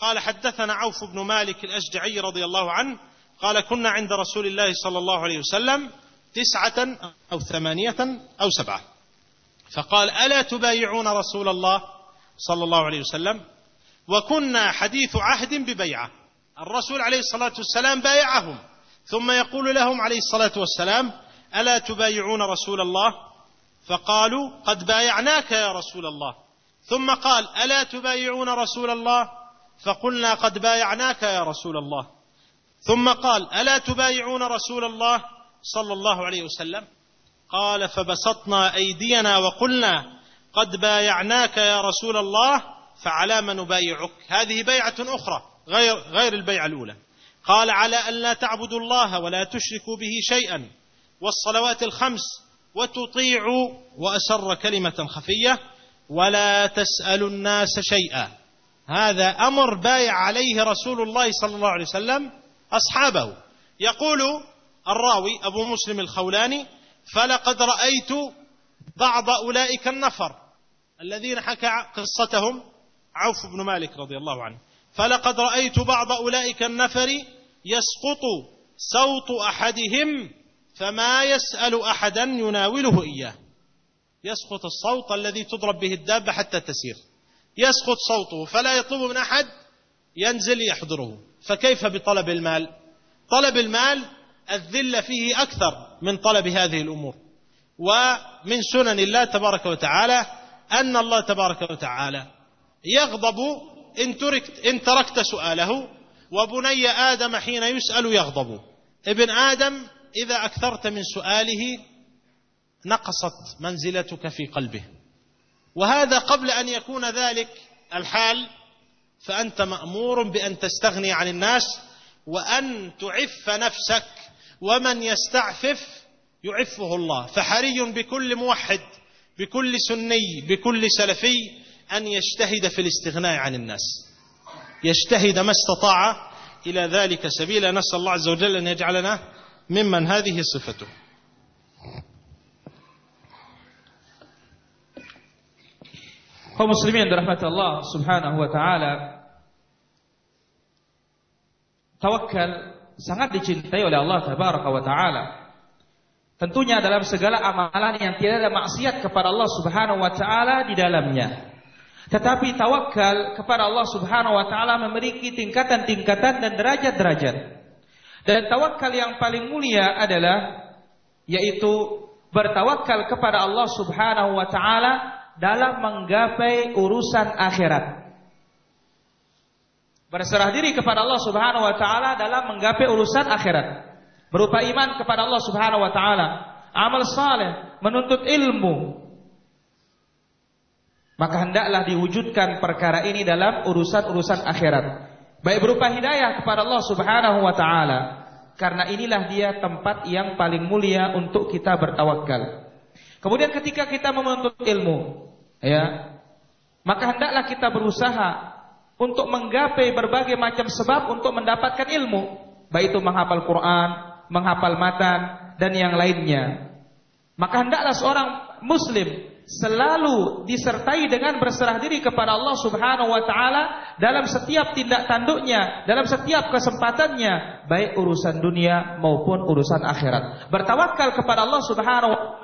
قال حدثنا عوف بن مالك الأشجعي رضي الله عنه قال كنا عند رسول الله صلى الله عليه وسلم تسعة أو ثمانية أو سبعة. فقال ألا تبايعون رسول الله؟ صلى الله عليه وسلم وكنا حديث عهد ببيعة. الرسول عليه الصلاة والسلام بايعهم ثم يقول لهم عليه الصلاة والسلام ألا تبايعون رسول الله؟ فقالوا قد بايعناك يا رسول الله. ثم قال ألا تبايعون رسول الله؟ فقلنا قد بايعناك يا رسول الله. ثم قال ألا تبايعون رسول الله صلى الله عليه وسلم؟ قال فبسطنا أيدينا وقلنا قد بايعناك يا رسول الله فعلى ما نبايعك. هذه بيعة أخرى غير غير البيعة الأولى. قال على أن لا تعبدوا الله ولا تشركوا به شيئا. والصلوات الخمس وتطيعوا وأسر كلمة خفية ولا تسألوا الناس شيئا. هذا أمر بايع عليه رسول الله صلى الله عليه وسلم أصحابه. يقول الراوي أبو مسلم الخولاني فلقد رأيت بعض أولئك النفر الذين حكى قصتهم عوف بن مالك رضي الله عنه. فلقد رأيت بعض أولئك النفر يسقط صوت أحدهم فما يسأل أحدا يناوله إياه. يسقط الصوت الذي تضرب به الدابة حتى تسير. يسقط صوته فلا يطلب من أحد ينزل يحضره. فكيف بطلب المال؟ طلب المال الذله فيه أكثر من طلب هذه الأمور. ومن سنن الله تبارك وتعالى أن الله تبارك وتعالى يغضب إن تركت إن تركت سؤاله وبني آدم حين يسأل يغضب. ابن آدم إذا أكثرت من سؤاله نقصت منزلتك في قلبه. وهذا قبل أن يكون ذلك الحال فأنت مأمور بأن تستغني عن الناس وأن تعف نفسك ومن يستعفف يعفه الله. فحري بكل موحد. بكل سني بكل سلفي أن يجتهد في الاستغناء عن الناس يجتهد ما استطاع إلى ذلك سبيلا نسأل الله عز وجل أن يجعلنا ممن هذه صفته kaum muslimin dirahmati Allah Subhanahu wa taala. Tawakal sangat dicintai oleh Allah tabaraka wa taala. Tentunya dalam segala amalan yang tidak ada maksiat kepada Allah Subhanahu wa taala di dalamnya. Tetapi tawakal kepada Allah Subhanahu wa taala memiliki tingkatan-tingkatan dan derajat-derajat. Dan tawakal yang paling mulia adalah yaitu bertawakal kepada Allah Subhanahu wa taala dalam menggapai urusan akhirat. Berserah diri kepada Allah Subhanahu wa taala dalam menggapai urusan akhirat. Berupa iman kepada Allah Subhanahu wa taala, amal saleh, menuntut ilmu. Maka hendaklah diwujudkan perkara ini dalam urusan-urusan akhirat. Baik berupa hidayah kepada Allah Subhanahu wa taala. Karena inilah dia tempat yang paling mulia untuk kita bertawakal. Kemudian ketika kita menuntut ilmu, ya, maka hendaklah kita berusaha untuk menggapai berbagai macam sebab untuk mendapatkan ilmu, baik itu menghafal Quran, menghafal matan dan yang lainnya. Maka hendaklah seorang muslim selalu disertai dengan berserah diri kepada Allah Subhanahu wa taala dalam setiap tindak tanduknya, dalam setiap kesempatannya, baik urusan dunia maupun urusan akhirat. Bertawakal kepada Allah Subhanahu wa taala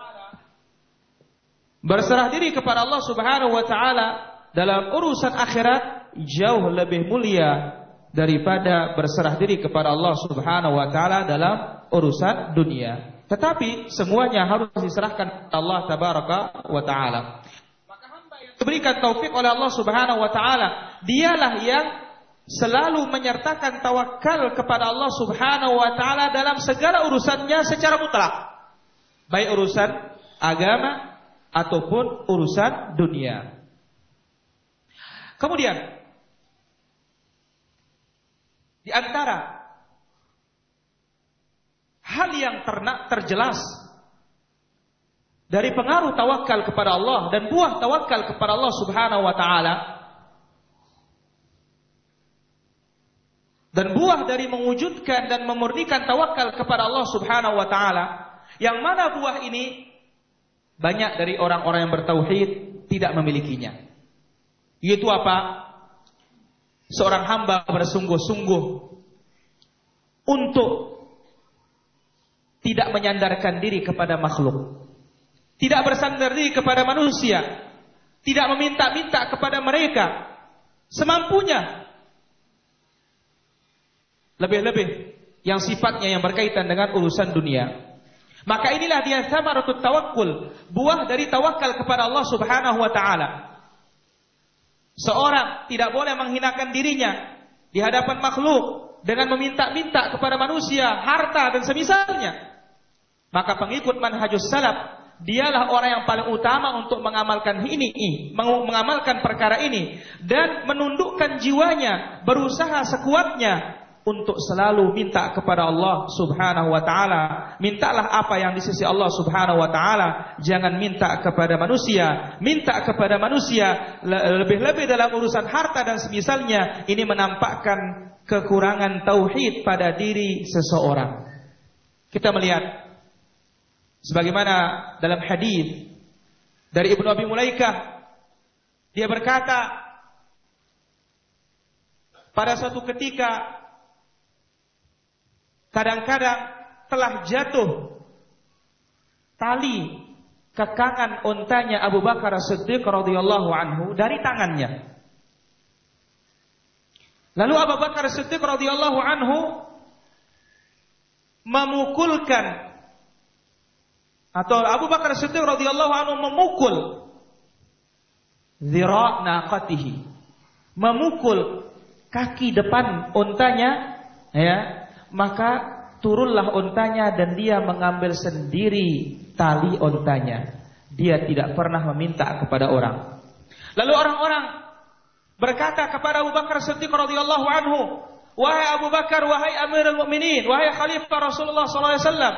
Berserah diri kepada Allah Subhanahu wa taala dalam urusan akhirat jauh lebih mulia daripada berserah diri kepada Allah Subhanahu wa taala dalam urusan dunia. Tetapi semuanya harus diserahkan Allah tabaraka wa taala. Maka hamba diberikan taufik oleh Allah Subhanahu wa taala, dialah yang selalu menyertakan tawakal kepada Allah Subhanahu wa taala dalam segala urusannya secara mutlak. Baik urusan agama ataupun urusan dunia. Kemudian di antara hal yang ternak terjelas dari pengaruh tawakal kepada Allah dan buah tawakal kepada Allah Subhanahu wa taala dan buah dari mewujudkan dan memurnikan tawakal kepada Allah Subhanahu wa taala yang mana buah ini banyak dari orang-orang yang bertauhid tidak memilikinya. Yaitu apa? Seorang hamba bersungguh-sungguh untuk tidak menyandarkan diri kepada makhluk. Tidak bersandar diri kepada manusia. Tidak meminta-minta kepada mereka. Semampunya. Lebih-lebih yang sifatnya yang berkaitan dengan urusan dunia. Maka inilah dia samarutut tawakkul, buah dari tawakal kepada Allah Subhanahu wa taala. Seorang tidak boleh menghinakan dirinya di hadapan makhluk dengan meminta-minta kepada manusia harta dan semisalnya. Maka pengikut manhajus salaf dialah orang yang paling utama untuk mengamalkan ini, mengamalkan perkara ini dan menundukkan jiwanya, berusaha sekuatnya untuk selalu minta kepada Allah Subhanahu wa taala. Mintalah apa yang di sisi Allah Subhanahu wa taala, jangan minta kepada manusia. Minta kepada manusia lebih-lebih dalam urusan harta dan semisalnya ini menampakkan kekurangan tauhid pada diri seseorang. Kita melihat sebagaimana dalam hadis dari Ibnu Abi Mulaikah dia berkata pada suatu ketika kadang-kadang telah jatuh tali kekangan untanya Abu Bakar Siddiq radhiyallahu anhu dari tangannya. Lalu Abu Bakar Siddiq radhiyallahu anhu memukulkan atau Abu Bakar Siddiq radhiyallahu anhu memukul zira' naqatihi memukul kaki depan untanya ya maka turunlah ontanya dan dia mengambil sendiri tali ontanya. Dia tidak pernah meminta kepada orang. Lalu orang-orang berkata kepada Abu Bakar Siddiq radhiyallahu anhu, "Wahai Abu Bakar, wahai Amirul Mukminin, wahai Khalifah Rasulullah sallallahu alaihi wasallam,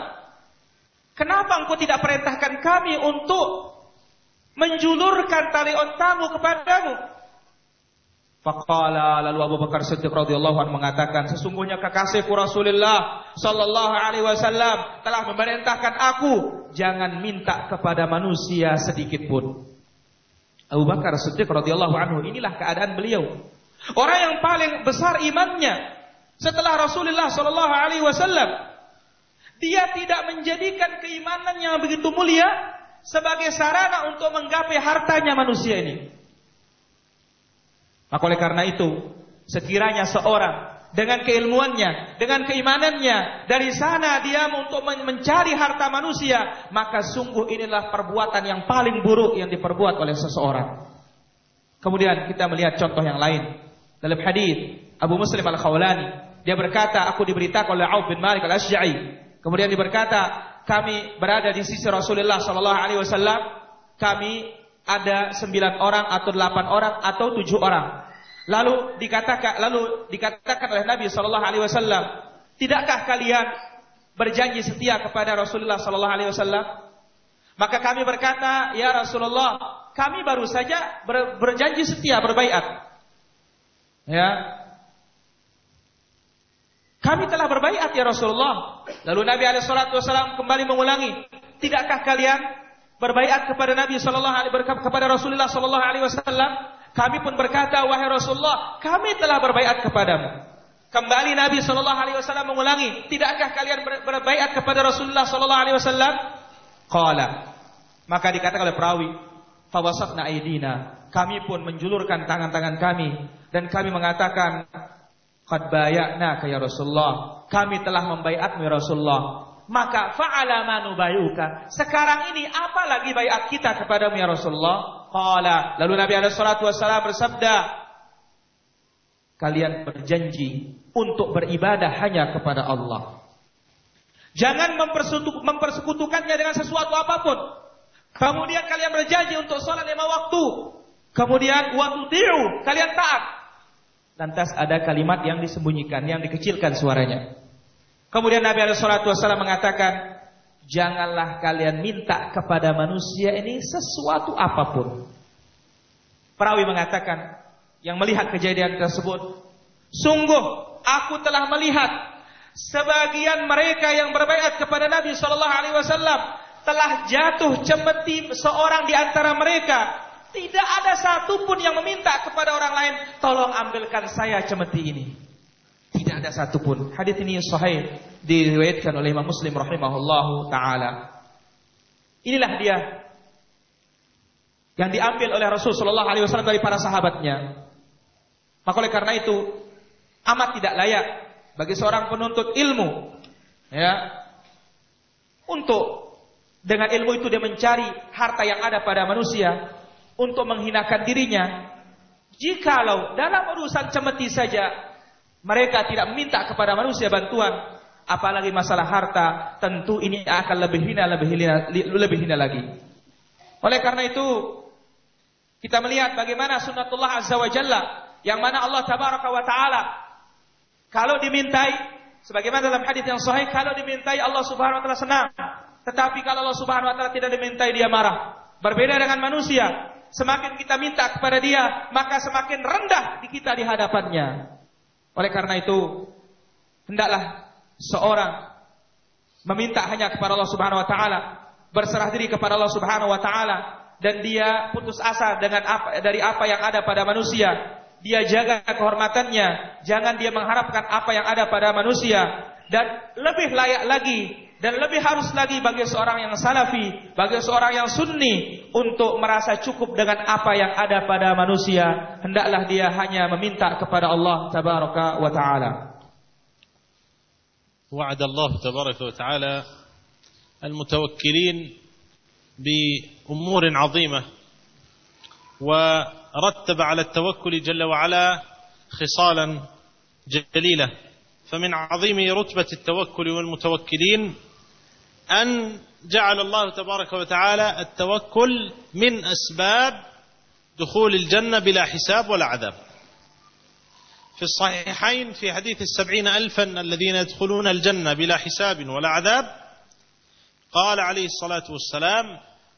kenapa engkau tidak perintahkan kami untuk menjulurkan tali ontamu kepadamu?" Faqala lalu Abu Bakar Siddiq radhiyallahu anhu mengatakan sesungguhnya kekasihku Rasulullah sallallahu alaihi wasallam telah memerintahkan aku jangan minta kepada manusia sedikit pun. Abu Bakar Siddiq radhiyallahu anhu inilah keadaan beliau. Orang yang paling besar imannya setelah Rasulullah sallallahu alaihi wasallam. Dia tidak menjadikan keimanan yang begitu mulia sebagai sarana untuk menggapai hartanya manusia ini. Maka oleh karena itu, sekiranya seorang dengan keilmuannya, dengan keimanannya, dari sana dia untuk mencari harta manusia, maka sungguh inilah perbuatan yang paling buruk yang diperbuat oleh seseorang. Kemudian kita melihat contoh yang lain. Dalam hadis Abu Muslim Al-Khawlani, dia berkata, aku diberitakan oleh Auf bin Malik Al-Asy'ai. Kemudian dia berkata, kami berada di sisi Rasulullah sallallahu alaihi wasallam, kami ada sembilan orang atau delapan orang atau tujuh orang. Lalu dikatakan lalu dikatakan oleh Nabi Shallallahu Alaihi Wasallam, tidakkah kalian berjanji setia kepada Rasulullah Shallallahu Alaihi Wasallam? Maka kami berkata, ya Rasulullah, kami baru saja ber, berjanji setia berbaiat. Ya, kami telah berbaiat ya Rasulullah. Lalu Nabi alaihi wasallam kembali mengulangi, tidakkah kalian berbaiat kepada Nabi sallallahu alaihi kepada Rasulullah sallallahu alaihi wasallam, kami pun berkata wahai Rasulullah, kami telah berbaiat kepadamu. Kembali Nabi sallallahu alaihi wasallam mengulangi, tidakkah kalian berbaiat kepada Rasulullah sallallahu alaihi wasallam? Qala. Maka dikatakan oleh perawi, fawasatna aidina. Kami pun menjulurkan tangan-tangan kami dan kami mengatakan, qad bayakna ya Rasulullah. Kami telah membaiatmu ya Rasulullah maka fa'ala manubayuka. Sekarang ini apa lagi bayat kita kepada ya Rasulullah? Qala. Lalu Nabi alaihi salatu bersabda, kalian berjanji untuk beribadah hanya kepada Allah. Jangan mempersekutukannya dengan sesuatu apa pun. Kemudian kalian berjanji untuk sholat lima waktu. Kemudian waktu tiu, kalian taat. Lantas ada kalimat yang disembunyikan, yang dikecilkan suaranya. Kemudian Nabi SAW mengatakan, janganlah kalian minta kepada manusia ini sesuatu apa pun. Perawi mengatakan, yang melihat kejadian tersebut, sungguh aku telah melihat sebagian mereka yang berbaikat kepada Nabi Wasallam telah jatuh cemeti seorang di antara mereka. Tidak ada satupun yang meminta kepada orang lain, tolong ambilkan saya cemeti ini. Tidak ada satupun. Hadis ini sahih diriwayatkan oleh Imam Muslim rahimahullahu taala. Inilah dia yang diambil oleh Rasul sallallahu alaihi wasallam dari para sahabatnya. Maka oleh karena itu amat tidak layak bagi seorang penuntut ilmu ya untuk dengan ilmu itu dia mencari harta yang ada pada manusia untuk menghinakan dirinya. Jikalau dalam urusan cemeti saja mereka tidak meminta kepada manusia bantuan, apalagi masalah harta, tentu ini akan lebih hina, lebih hina, lebih hina lagi. Oleh karena itu, kita melihat bagaimana sunnatullah azza wa jalla yang mana Allah tabaraka wa taala kalau dimintai sebagaimana dalam hadis yang sahih kalau dimintai Allah Subhanahu wa taala senang. Tetapi kalau Allah Subhanahu wa taala tidak dimintai dia marah. Berbeda dengan manusia semakin kita minta kepada dia maka semakin rendah di kita di hadapannya. Oleh karena itu hendaklah seorang meminta hanya kepada Allah Subhanahu wa taala berserah diri kepada Allah Subhanahu wa taala dan dia putus asa dengan apa dari apa yang ada pada manusia. Dia jaga kehormatannya, jangan dia mengharapkan apa yang ada pada manusia. Dan lebih layak lagi dan lebih harus lagi bagi seorang yang salafi, bagi seorang yang sunni untuk merasa cukup dengan apa yang ada pada manusia, hendaklah dia hanya meminta kepada Allah tabaraka wa taala. وعد الله تبارك وتعالى المتوكلين بأمور عظيمة و رتب على التوكل جل وعلا خصالا جليله فمن عظيم رتبه التوكل والمتوكلين أن جعل الله تبارك وتعالى التوكل من أسباب دخول الجنة بلا حساب ولا عذاب. في الصحيحين في حديث السبعين ألفا الذين يدخلون الجنة بلا حساب ولا عذاب قال عليه الصلاة والسلام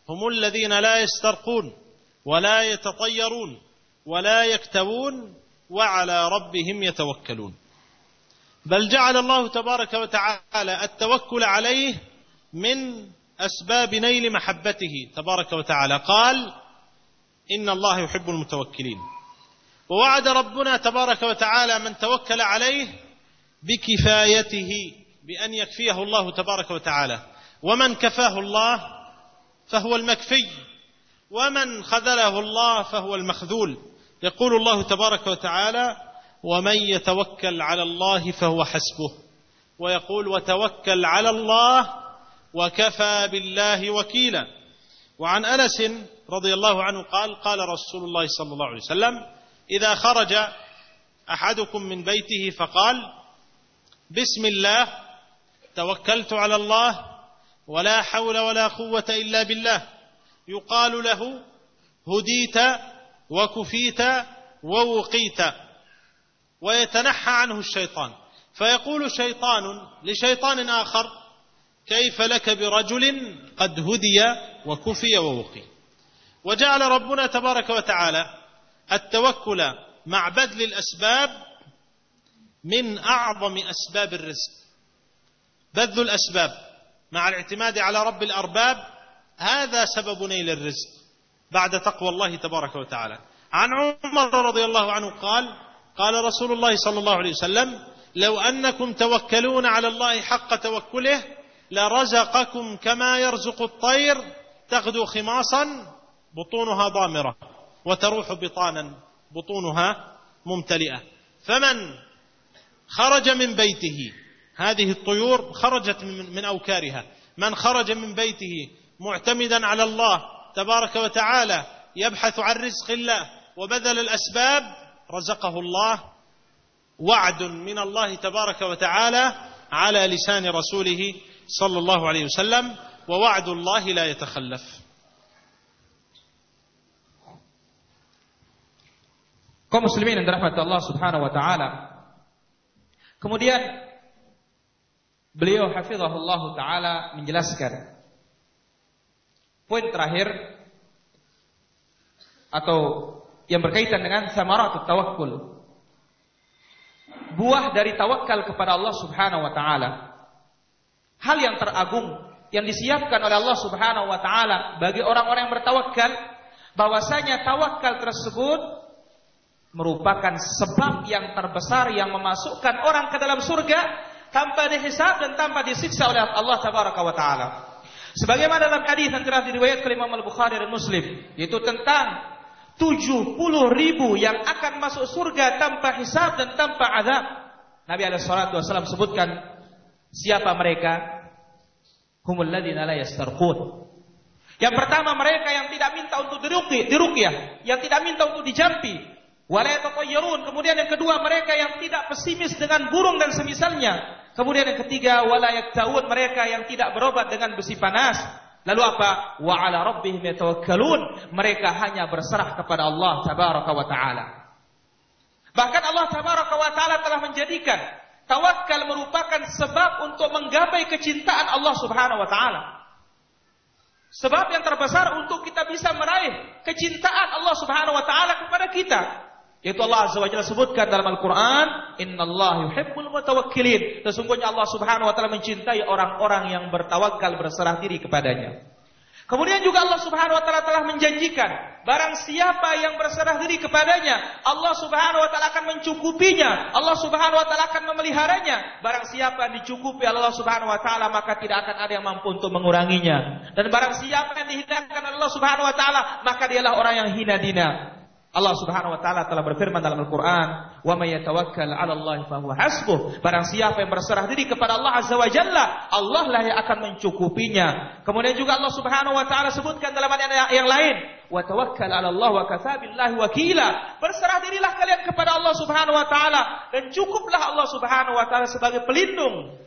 هم الذين لا يسترقون ولا يتطيرون ولا يكتوون وعلى ربهم يتوكلون. بل جعل الله تبارك وتعالى التوكل عليه من أسباب نيل محبته تبارك وتعالى. قال إن الله يحب المتوكلين. ووعد ربنا تبارك وتعالى من توكل عليه بكفايته بأن يكفيه الله تبارك وتعالى. ومن كفاه الله فهو المكفي ومن خذله الله فهو المخذول. يقول الله تبارك وتعالى ومن يتوكل على الله فهو حسبه. ويقول وتوكل على الله وكفى بالله وكيلا. وعن أنس رضي الله عنه قال قال رسول الله صلى الله عليه وسلم إذا خرج أحدكم من بيته فقال بسم الله توكلت على الله ولا حول ولا قوة إلا بالله. يقال له هديت وكفيت ووقيت. ويتنحى عنه الشيطان. فيقول شيطان لشيطان آخر كيف لك برجل قد هدي وكفي ووقي. وجعل ربنا تبارك وتعالى التوكل مع بذل الأسباب من أعظم أسباب الرزق. بذل الأسباب مع الاعتماد على رب الأرباب هذا سبب نيل الرزق بعد تقوى الله تبارك وتعالى. عن عمر رضي الله عنه قال قال رسول الله صلى الله عليه وسلم لو أنكم توكلون على الله حق توكله لرزقكم كما يرزق الطير تغدو خماصا بطونها ضامرة وتروح بطانا بطونها ممتلئة. فمن خرج من بيته هذه الطيور خرجت من أوكارها. من خرج من بيته معتمدا على الله تبارك وتعالى يبحث عن رزق الله وبذل الأسباب رزقه الله وعد من الله تبارك وتعالى على لسان رسوله صلى الله عليه وسلم ووعد الله لا يتخلف kaum muslimin yang dirahmati Allah Subhanahu wa taala. Kemudian beliau hafizahullah taala menjelaskan Poin terakhir atau yang berkaitan dengan samaratut tawakkul. Buah dari tawakal kepada Allah Subhanahu wa taala. Hal yang teragung yang disiapkan oleh Allah Subhanahu wa taala bagi orang-orang yang bertawakal bahwasanya tawakal tersebut merupakan sebab yang terbesar yang memasukkan orang ke dalam surga tanpa dihisab dan tanpa disiksa oleh Allah tabaraka wa taala. Sebagaimana dalam hadis yang telah diriwayatkan oleh Imam Al-Bukhari dan Muslim, yaitu tentang 70 ribu yang akan masuk surga tanpa hisab dan tanpa azab. Nabi alaihi wasallam sebutkan siapa mereka? Humul ladzina la yastarqun. Yang pertama mereka yang tidak minta untuk diruqyah, diruqyah, yang tidak minta untuk dijampi. Kemudian yang kedua mereka yang tidak pesimis dengan burung dan semisalnya. Kemudian yang ketiga walayaktawun mereka yang tidak berobat dengan besi panas. Lalu apa? Wa ala rabbihim yatawakkalun. Mereka hanya berserah kepada Allah tabaraka wa taala. Bahkan Allah tabaraka wa taala telah menjadikan tawakal merupakan sebab untuk menggapai kecintaan Allah Subhanahu wa taala. Sebab yang terbesar untuk kita bisa meraih kecintaan Allah Subhanahu wa taala kepada kita. Yaitu Allah Azza wa Jalla sebutkan dalam Al-Qur'an, "Innallaha yuhibbul mutawakkilin." Sesungguhnya Allah Subhanahu wa taala mencintai orang-orang yang bertawakal berserah diri kepadanya. Kemudian juga Allah Subhanahu wa taala telah menjanjikan, barang siapa yang berserah diri kepadanya, Allah Subhanahu wa taala akan mencukupinya, Allah Subhanahu wa taala akan memeliharanya. Barang siapa yang dicukupi Allah Subhanahu wa taala, maka tidak akan ada yang mampu untuk menguranginya. Dan barang siapa yang dihinakan Allah Subhanahu wa taala, maka dialah orang yang hina dina. Allah Subhanahu wa taala telah berfirman dalam Al-Qur'an, "Wa may yatawakkal 'ala Allah fa hasbuh." Barang siapa yang berserah diri kepada Allah Azza wa Jalla, Allah lah yang akan mencukupinya. Kemudian juga Allah Subhanahu wa taala sebutkan dalam ayat yang lain, "Wa tawakkal 'ala Allah wa kafa billahi wakila." Berserah dirilah kalian kepada Allah Subhanahu wa taala dan cukuplah Allah Subhanahu wa taala sebagai pelindung.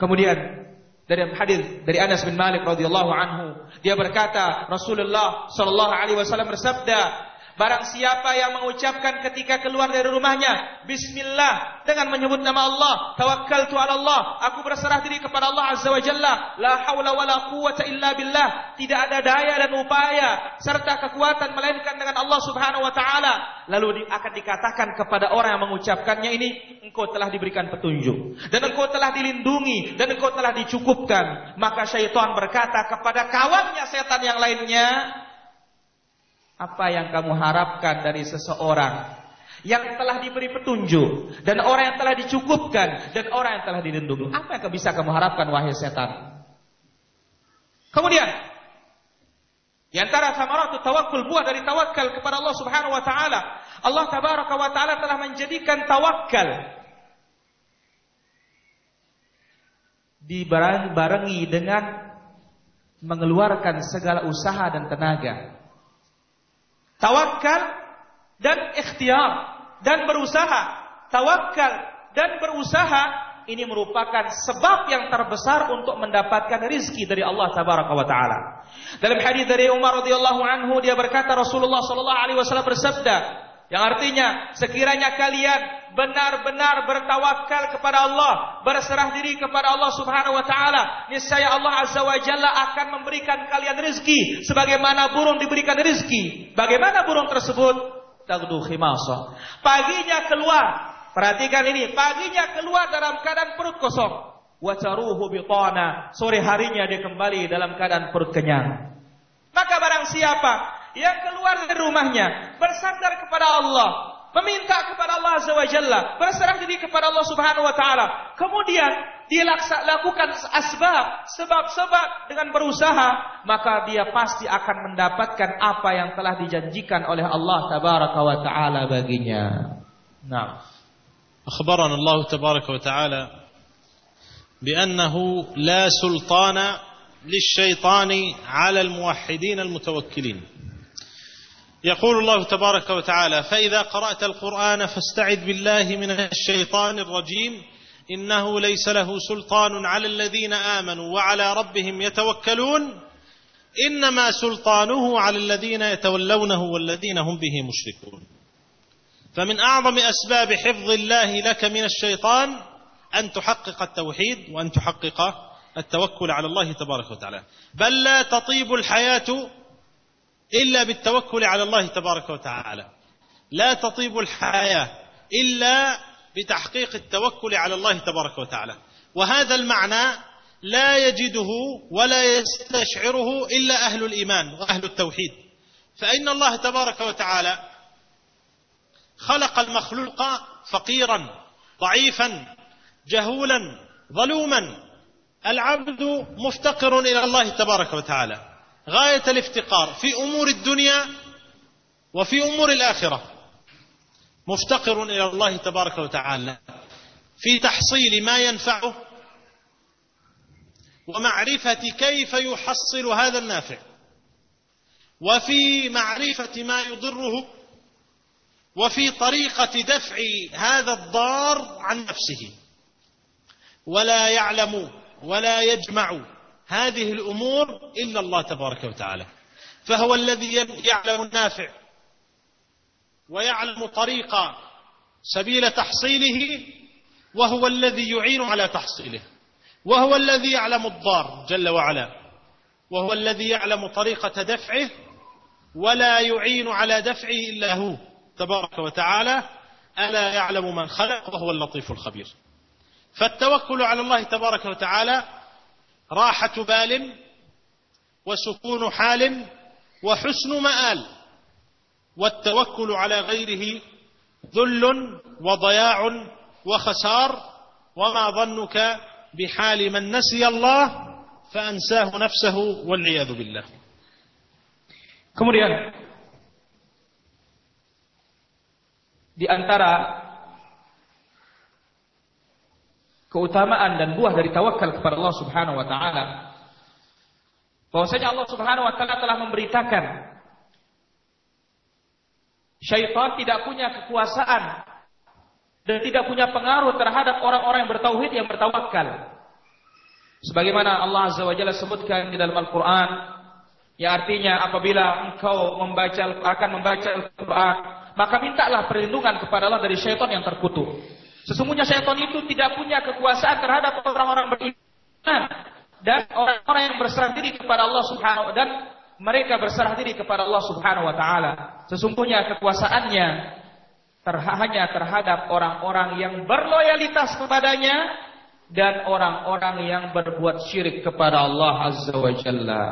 Kemudian dari hadis dari Anas bin Malik radhiyallahu anhu dia berkata Rasulullah sallallahu alaihi wasallam bersabda Barang siapa yang mengucapkan ketika keluar dari rumahnya Bismillah dengan menyebut nama Allah Tawakkaltu ala Allah Aku berserah diri kepada Allah Azza wa Jalla. La hawla wa la quwata illa billah. Tidak ada daya dan upaya Serta kekuatan melainkan dengan Allah subhanahu wa ta'ala. Lalu akan dikatakan kepada orang yang mengucapkannya ini Engkau telah diberikan petunjuk Dan engkau telah dilindungi Dan engkau telah dicukupkan. Maka syaitan berkata kepada kawannya setan yang lainnya apa yang kamu harapkan dari seseorang yang telah diberi petunjuk dan orang yang telah dicukupkan dan orang yang telah dilindungi? Apa yang bisa kamu harapkan wahai setan? Kemudian di antara samaratut tawakul buah dari tawakal kepada Allah Subhanahu wa taala, Allah tabaraka wa taala telah menjadikan tawakal dibarengi dengan mengeluarkan segala usaha dan tenaga tawakal dan ikhtiar dan berusaha. Tawakal dan berusaha ini merupakan sebab yang terbesar untuk mendapatkan rizki dari Allah tabaraka wa taala. Dalam hadis dari Umar radhiyallahu anhu dia berkata Rasulullah sallallahu alaihi wasallam bersabda yang artinya sekiranya kalian benar-benar bertawakal kepada Allah, berserah diri kepada Allah Subhanahu wa taala, niscaya Allah Azza wa Jalla akan memberikan kalian rezeki sebagaimana burung diberikan rezeki. Bagaimana burung tersebut? Tagdu khimasa. Paginya keluar. Perhatikan ini, paginya keluar dalam keadaan perut kosong. Wa taruhu bitana. Sore harinya dia kembali dalam keadaan perut kenyang. Maka barang siapa yang keluar dari rumahnya bersandar kepada Allah, meminta kepada Allah Azza wa Jalla, berserah diri kepada Allah Subhanahu wa taala. Kemudian dia lakukan asbab, sebab-sebab dengan berusaha, maka dia pasti akan mendapatkan apa yang telah dijanjikan oleh Allah tabaraka wa taala baginya. Nah. أخبرنا الله تبارك وتعالى بأنه لا سلطان للشيطان على الموحدين المتوكلين يقول الله تبارك وتعالى فإذا قرأت القرآن فاستعذ بالله من الشيطان الرجيم إنه ليس له سلطان على الذين آمنوا وعلى ربهم يتوكلون إنما سلطانه على الذين يتولونه والذين هم به مشركون. فمن أعظم أسباب حفظ الله لك من الشيطان أن تحقق التوحيد وأن تحقق التوكل على الله تبارك وتعالى. بل لا تطيب الحياة إلا بالتوكل على الله تبارك وتعالى. لا تطيب الحياة إلا بتحقيق التوكل على الله تبارك وتعالى. وهذا المعنى لا يجده ولا يستشعره إلا أهل الإيمان وأهل التوحيد. فإن الله تبارك وتعالى خلق المخلوق فقيرا ضعيفا جهولا ظلوما. العبد مفتقر إلى الله تبارك وتعالى. غاية الافتقار في أمور الدنيا وفي أمور الآخرة. مفتقر إلى الله تبارك وتعالى في تحصيل ما ينفعه ومعرفة كيف يحصل هذا النافع وفي معرفة ما يضره وفي طريقة دفع هذا الضار عن نفسه. ولا يعلم ولا يجمع هذه الأمور إلا الله تبارك وتعالى. فهو الذي يعلم النافع ويعلم طريق سبيل تحصيله وهو الذي يعين على تحصيله وهو الذي يعلم الضار جل وعلا وهو الذي يعلم طريقة دفعه ولا يعين على دفعه إلا هو تبارك وتعالى ألا يعلم من خلق وهو اللطيف الخبير. فالتوكل على الله تبارك وتعالى راحة بال وسكون حال وحسن مآل والتوكل على غيره ذل وضياع وخسار وما ظنك بحال من نسي الله فأنساه نفسه والعياذ بالله. Kemudian di antara keutamaan dan buah dari tawakal kepada Allah Subhanahu wa taala bahwasanya Allah Subhanahu wa taala telah memberitakan syaitan tidak punya kekuasaan dan tidak punya pengaruh terhadap orang-orang yang bertauhid yang bertawakal. Sebagaimana Allah Azza wa Jalla sebutkan di dalam Al-Qur'an, ya artinya apabila engkau membaca akan membaca Al-Qur'an, maka mintalah perlindungan kepada Allah dari syaitan yang terkutuk. Sesungguhnya syaitan itu tidak punya kekuasaan terhadap orang-orang beriman dan orang-orang yang berserah diri kepada Allah Subhanahu dan mereka berserah diri kepada Allah Subhanahu wa taala. Sesungguhnya kekuasaannya hanya terhadap orang-orang yang berloyalitas kepadanya dan orang-orang yang berbuat syirik kepada Allah Azza wa Jalla.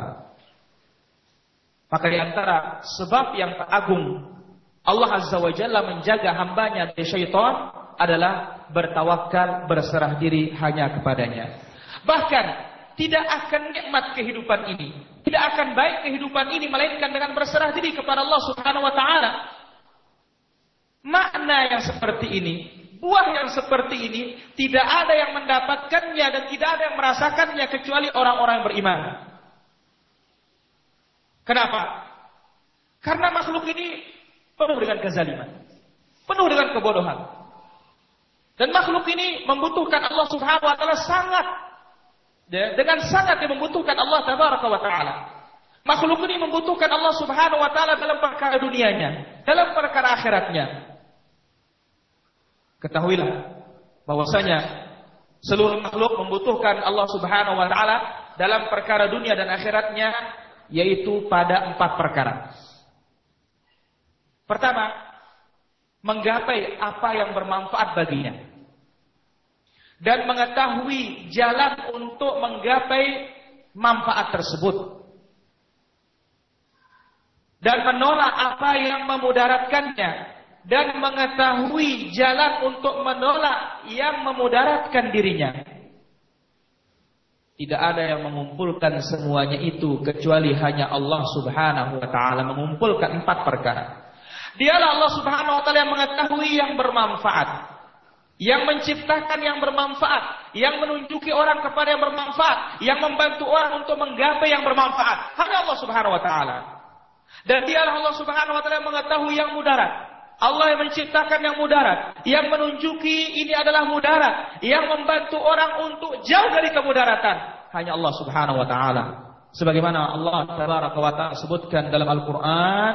Maka di antara sebab yang agung Allah Azza wa Jalla menjaga hambanya dari syaitan adalah bertawakal, berserah diri hanya kepadanya. Bahkan tidak akan nikmat kehidupan ini, tidak akan baik kehidupan ini melainkan dengan berserah diri kepada Allah Subhanahu wa taala. Makna yang seperti ini, buah yang seperti ini tidak ada yang mendapatkannya dan tidak ada yang merasakannya kecuali orang-orang yang beriman. Kenapa? Karena makhluk ini penuh dengan kezaliman, penuh dengan kebodohan. Dan makhluk ini membutuhkan Allah Subhanahu wa taala sangat dengan sangat dia membutuhkan Allah Tabaraka wa taala. Makhluk ini membutuhkan Allah Subhanahu wa taala dalam perkara dunianya, dalam perkara akhiratnya. Ketahuilah bahwasanya seluruh makhluk membutuhkan Allah Subhanahu wa taala dalam perkara dunia dan akhiratnya yaitu pada empat perkara. Pertama, menggapai apa yang bermanfaat baginya. Dan mengetahui jalan untuk menggapai manfaat tersebut. Dan menolak apa yang memudaratkannya dan mengetahui jalan untuk menolak yang memudaratkan dirinya. Tidak ada yang mengumpulkan semuanya itu kecuali hanya Allah Subhanahu wa taala mengumpulkan empat perkara. Dialah Allah Subhanahu wa taala yang mengetahui yang bermanfaat, yang menciptakan yang bermanfaat, yang menunjuki orang kepada yang bermanfaat, yang membantu orang untuk menggapai yang bermanfaat. Hanya Allah Subhanahu wa taala. Dan dialah Allah Subhanahu wa taala yang mengetahui yang mudarat, Allah yang menciptakan yang mudarat, yang menunjuki ini adalah mudarat, yang membantu orang untuk jauh dari kemudaratan. Hanya Allah Subhanahu wa taala. Sebagaimana Allah tabaraka wa taala sebutkan dalam Al-Qur'an,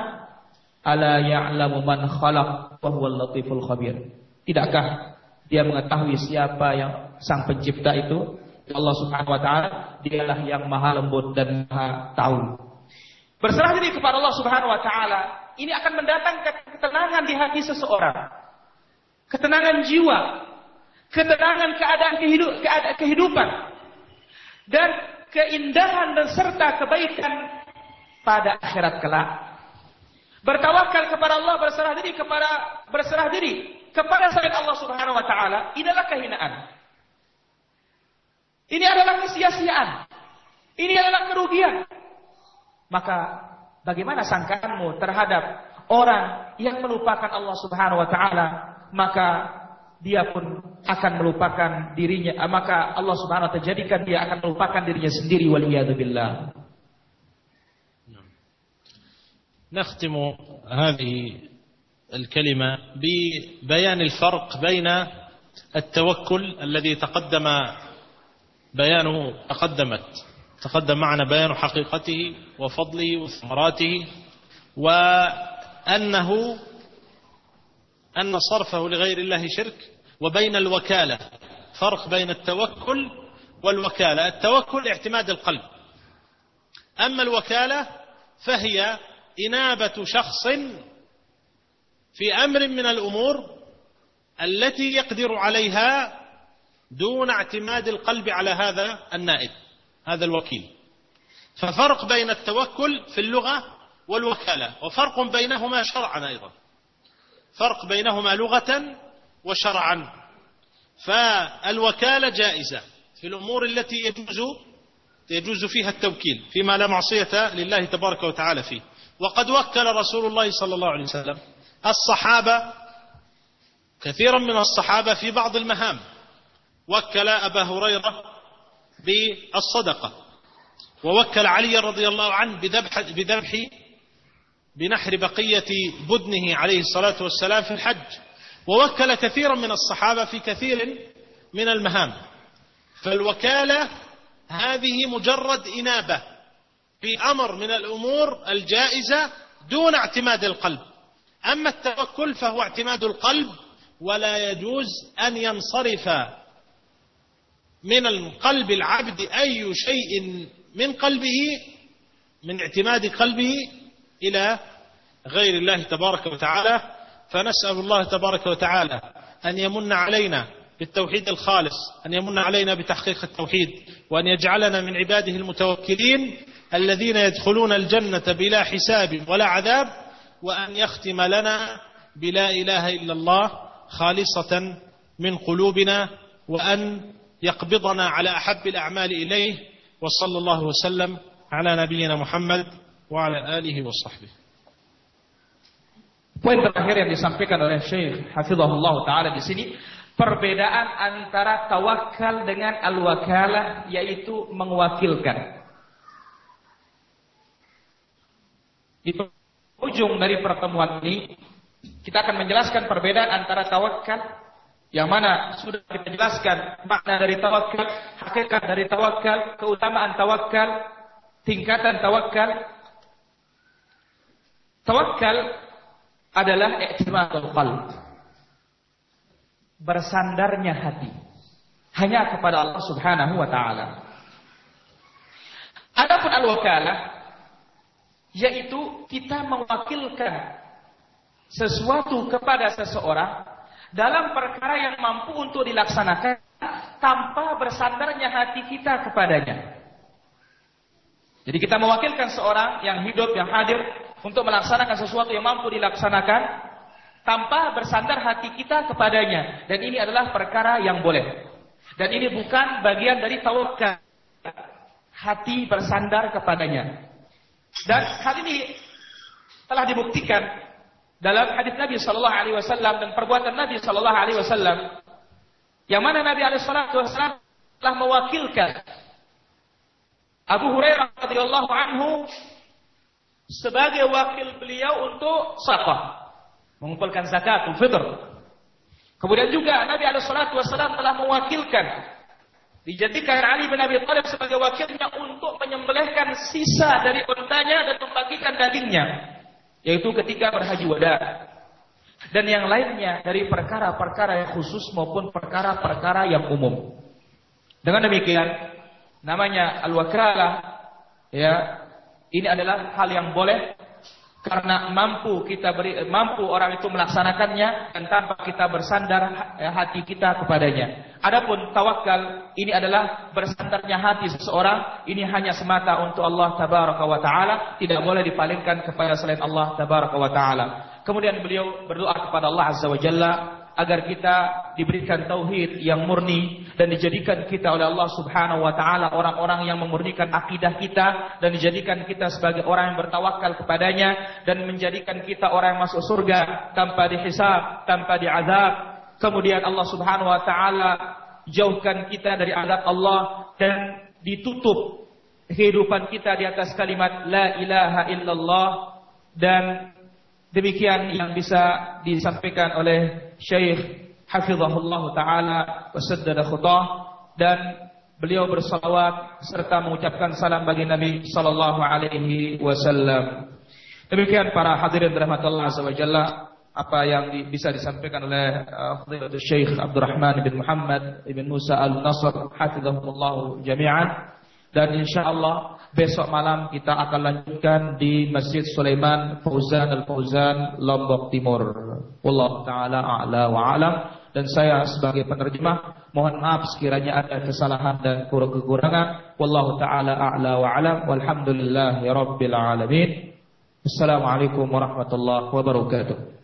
"Ala ya'lamu man khalaq wa huwal latiful khabir." Tidakkah dia mengetahui siapa yang sang pencipta itu? Allah Subhanahu wa taala, dialah yang maha lembut dan maha tahu. Berserah diri kepada Allah Subhanahu wa taala ini akan mendatangkan ketenangan di hati seseorang. Ketenangan jiwa. Ketenangan keadaan kehidupan. Dan keindahan dan serta kebaikan pada akhirat kelak. Bertawakal kepada Allah, berserah diri kepada berserah diri kepada selain Allah Subhanahu wa taala, ini adalah kehinaan. Ini adalah kesia-siaan. Ini adalah kerugian. Maka Bagaimana sangkaanmu terhadap orang yang melupakan Allah Subhanahu wa taala, maka dia pun akan melupakan dirinya, maka Allah Subhanahu wa taala jadikan dia akan melupakan dirinya sendiri waliyadzubillah. نختم هذه الكلمة ببيان الفرق بين التوكل الذي تقدم بيانه تقدمت تقدم معنا بيان حقيقته وفضله وثمراته وأنه أن صرفه لغير الله شرك وبين الوكالة فرق بين التوكل والوكالة. التوكل اعتماد القلب. أما الوكالة فهي إنابة شخص في أمر من الأمور التي يقدر عليها دون اعتماد القلب على هذا النائب هذا الوكيل. ففرق بين التوكل في اللغة والوكالة وفرق بينهما شرعا أيضا. فرق بينهما لغة وشرعا. فالوكالة جائزة في الأمور التي يجوز يجوز فيها التوكيل فيما لا معصية لله تبارك وتعالى فيه. وقد وكل رسول الله صلى الله عليه وسلم الصحابة كثيرا من الصحابة في بعض المهام. وكل أبا هريرة بالصدقة. ووكل علي رضي الله عنه بذبح, بذبح بنحر بقية بدنه عليه الصلاة والسلام في الحج. ووكل كثيرا من الصحابة في كثير من المهام. فالوكالة هذه مجرد إنابة في أمر من الأمور الجائزة دون اعتماد القلب. أما التوكل فهو اعتماد القلب ولا يجوز أن ينصرف من القلب العبد أي شيء من قلبه من اعتماد قلبه إلى غير الله تبارك وتعالى. فنسأل الله تبارك وتعالى أن يمن علينا بالتوحيد الخالص أن يمن علينا بتحقيق التوحيد وأن يجعلنا من عباده المتوكلين الذين يدخلون الجنة بلا حساب ولا عذاب. وأن يختم لنا بلا إله إلا الله خالصة من قلوبنا وأن يقبضنا على أحب الأعمال إليه وصلى الله وسلم على نبينا محمد وعلى آله وصحبه Poin terakhir yang disampaikan oleh Syekh Hafizahullah Ta'ala di sini Perbedaan antara tawakal dengan al-wakalah Yaitu mengwakilkan Di ujung dari pertemuan ini Kita akan menjelaskan perbedaan antara tawakal Yang mana sudah kita jelaskan Makna dari tawakal Hakikat dari tawakal Keutamaan tawakal Tingkatan tawakal Tawakal adalah i'timadul qalb. Bersandarnya hati hanya kepada Allah Subhanahu wa taala. Adapun al-wakalah yaitu kita mewakilkan sesuatu kepada seseorang dalam perkara yang mampu untuk dilaksanakan tanpa bersandarnya hati kita kepadanya. Jadi kita mewakilkan seorang yang hidup, yang hadir untuk melaksanakan sesuatu yang mampu dilaksanakan tanpa bersandar hati kita kepadanya. Dan ini adalah perkara yang boleh. Dan ini bukan bagian dari tawakal. Hati bersandar kepadanya dan hal ini telah dibuktikan dalam hadis Nabi Shallallahu Alaihi Wasallam dan perbuatan Nabi Shallallahu Alaihi Wasallam yang mana Nabi Alaihi Wasallam telah mewakilkan Abu Hurairah radhiyallahu anhu sebagai wakil beliau untuk zakah, mengumpulkan zakat, fitr. Kemudian juga Nabi alaihi salatu wasallam telah mewakilkan dijadikan Ali bin Abi Thalib sebagai wakilnya untuk menyembelihkan sisa dari untanya dan membagikan dagingnya, yaitu ketika berhaji wada. Dan yang lainnya dari perkara-perkara yang khusus maupun perkara-perkara yang umum. Dengan demikian, namanya al-wakalah ya ini adalah hal yang boleh karena mampu kita beri mampu orang itu melaksanakannya dan tanpa kita bersandar eh, hati kita kepadanya. Adapun tawakal ini adalah bersandarnya hati seseorang ini hanya semata untuk Allah tabaraka wa taala, tidak boleh dipalingkan kepada selain Allah tabaraka wa taala. Kemudian beliau berdoa kepada Allah azza wa jalla agar kita diberikan tauhid yang murni dan dijadikan kita oleh Allah Subhanahu wa taala orang-orang yang memurnikan akidah kita dan dijadikan kita sebagai orang yang bertawakal kepadanya dan menjadikan kita orang yang masuk surga tanpa dihisab, tanpa diazab. Kemudian Allah Subhanahu wa taala jauhkan kita dari azab Allah dan ditutup kehidupan kita di atas kalimat la ilaha illallah dan Demikian yang bisa disampaikan oleh Syekh Hafizahullah Ta'ala Wasaddada khutah Dan beliau bersalawat serta mengucapkan salam bagi Nabi Sallallahu Alaihi Wasallam. Demikian para hadirin azza wajalla apa yang bisa disampaikan oleh uh, Fadilatul Syekh Abdurrahman bin Muhammad bin Musa Al-Nasr hafizahumullah jami'an dan insyaallah besok malam kita akan lanjutkan di Masjid Sulaiman Fauzan Al-Fauzan Lombok Timur. Wallahu taala a'la wa a'lam dan saya sebagai penerjemah mohon maaf sekiranya ada kesalahan dan kekurangan. Wallahu taala a'la wa a'lam walhamdulillahi rabbil alamin. Assalamualaikum warahmatullahi wabarakatuh.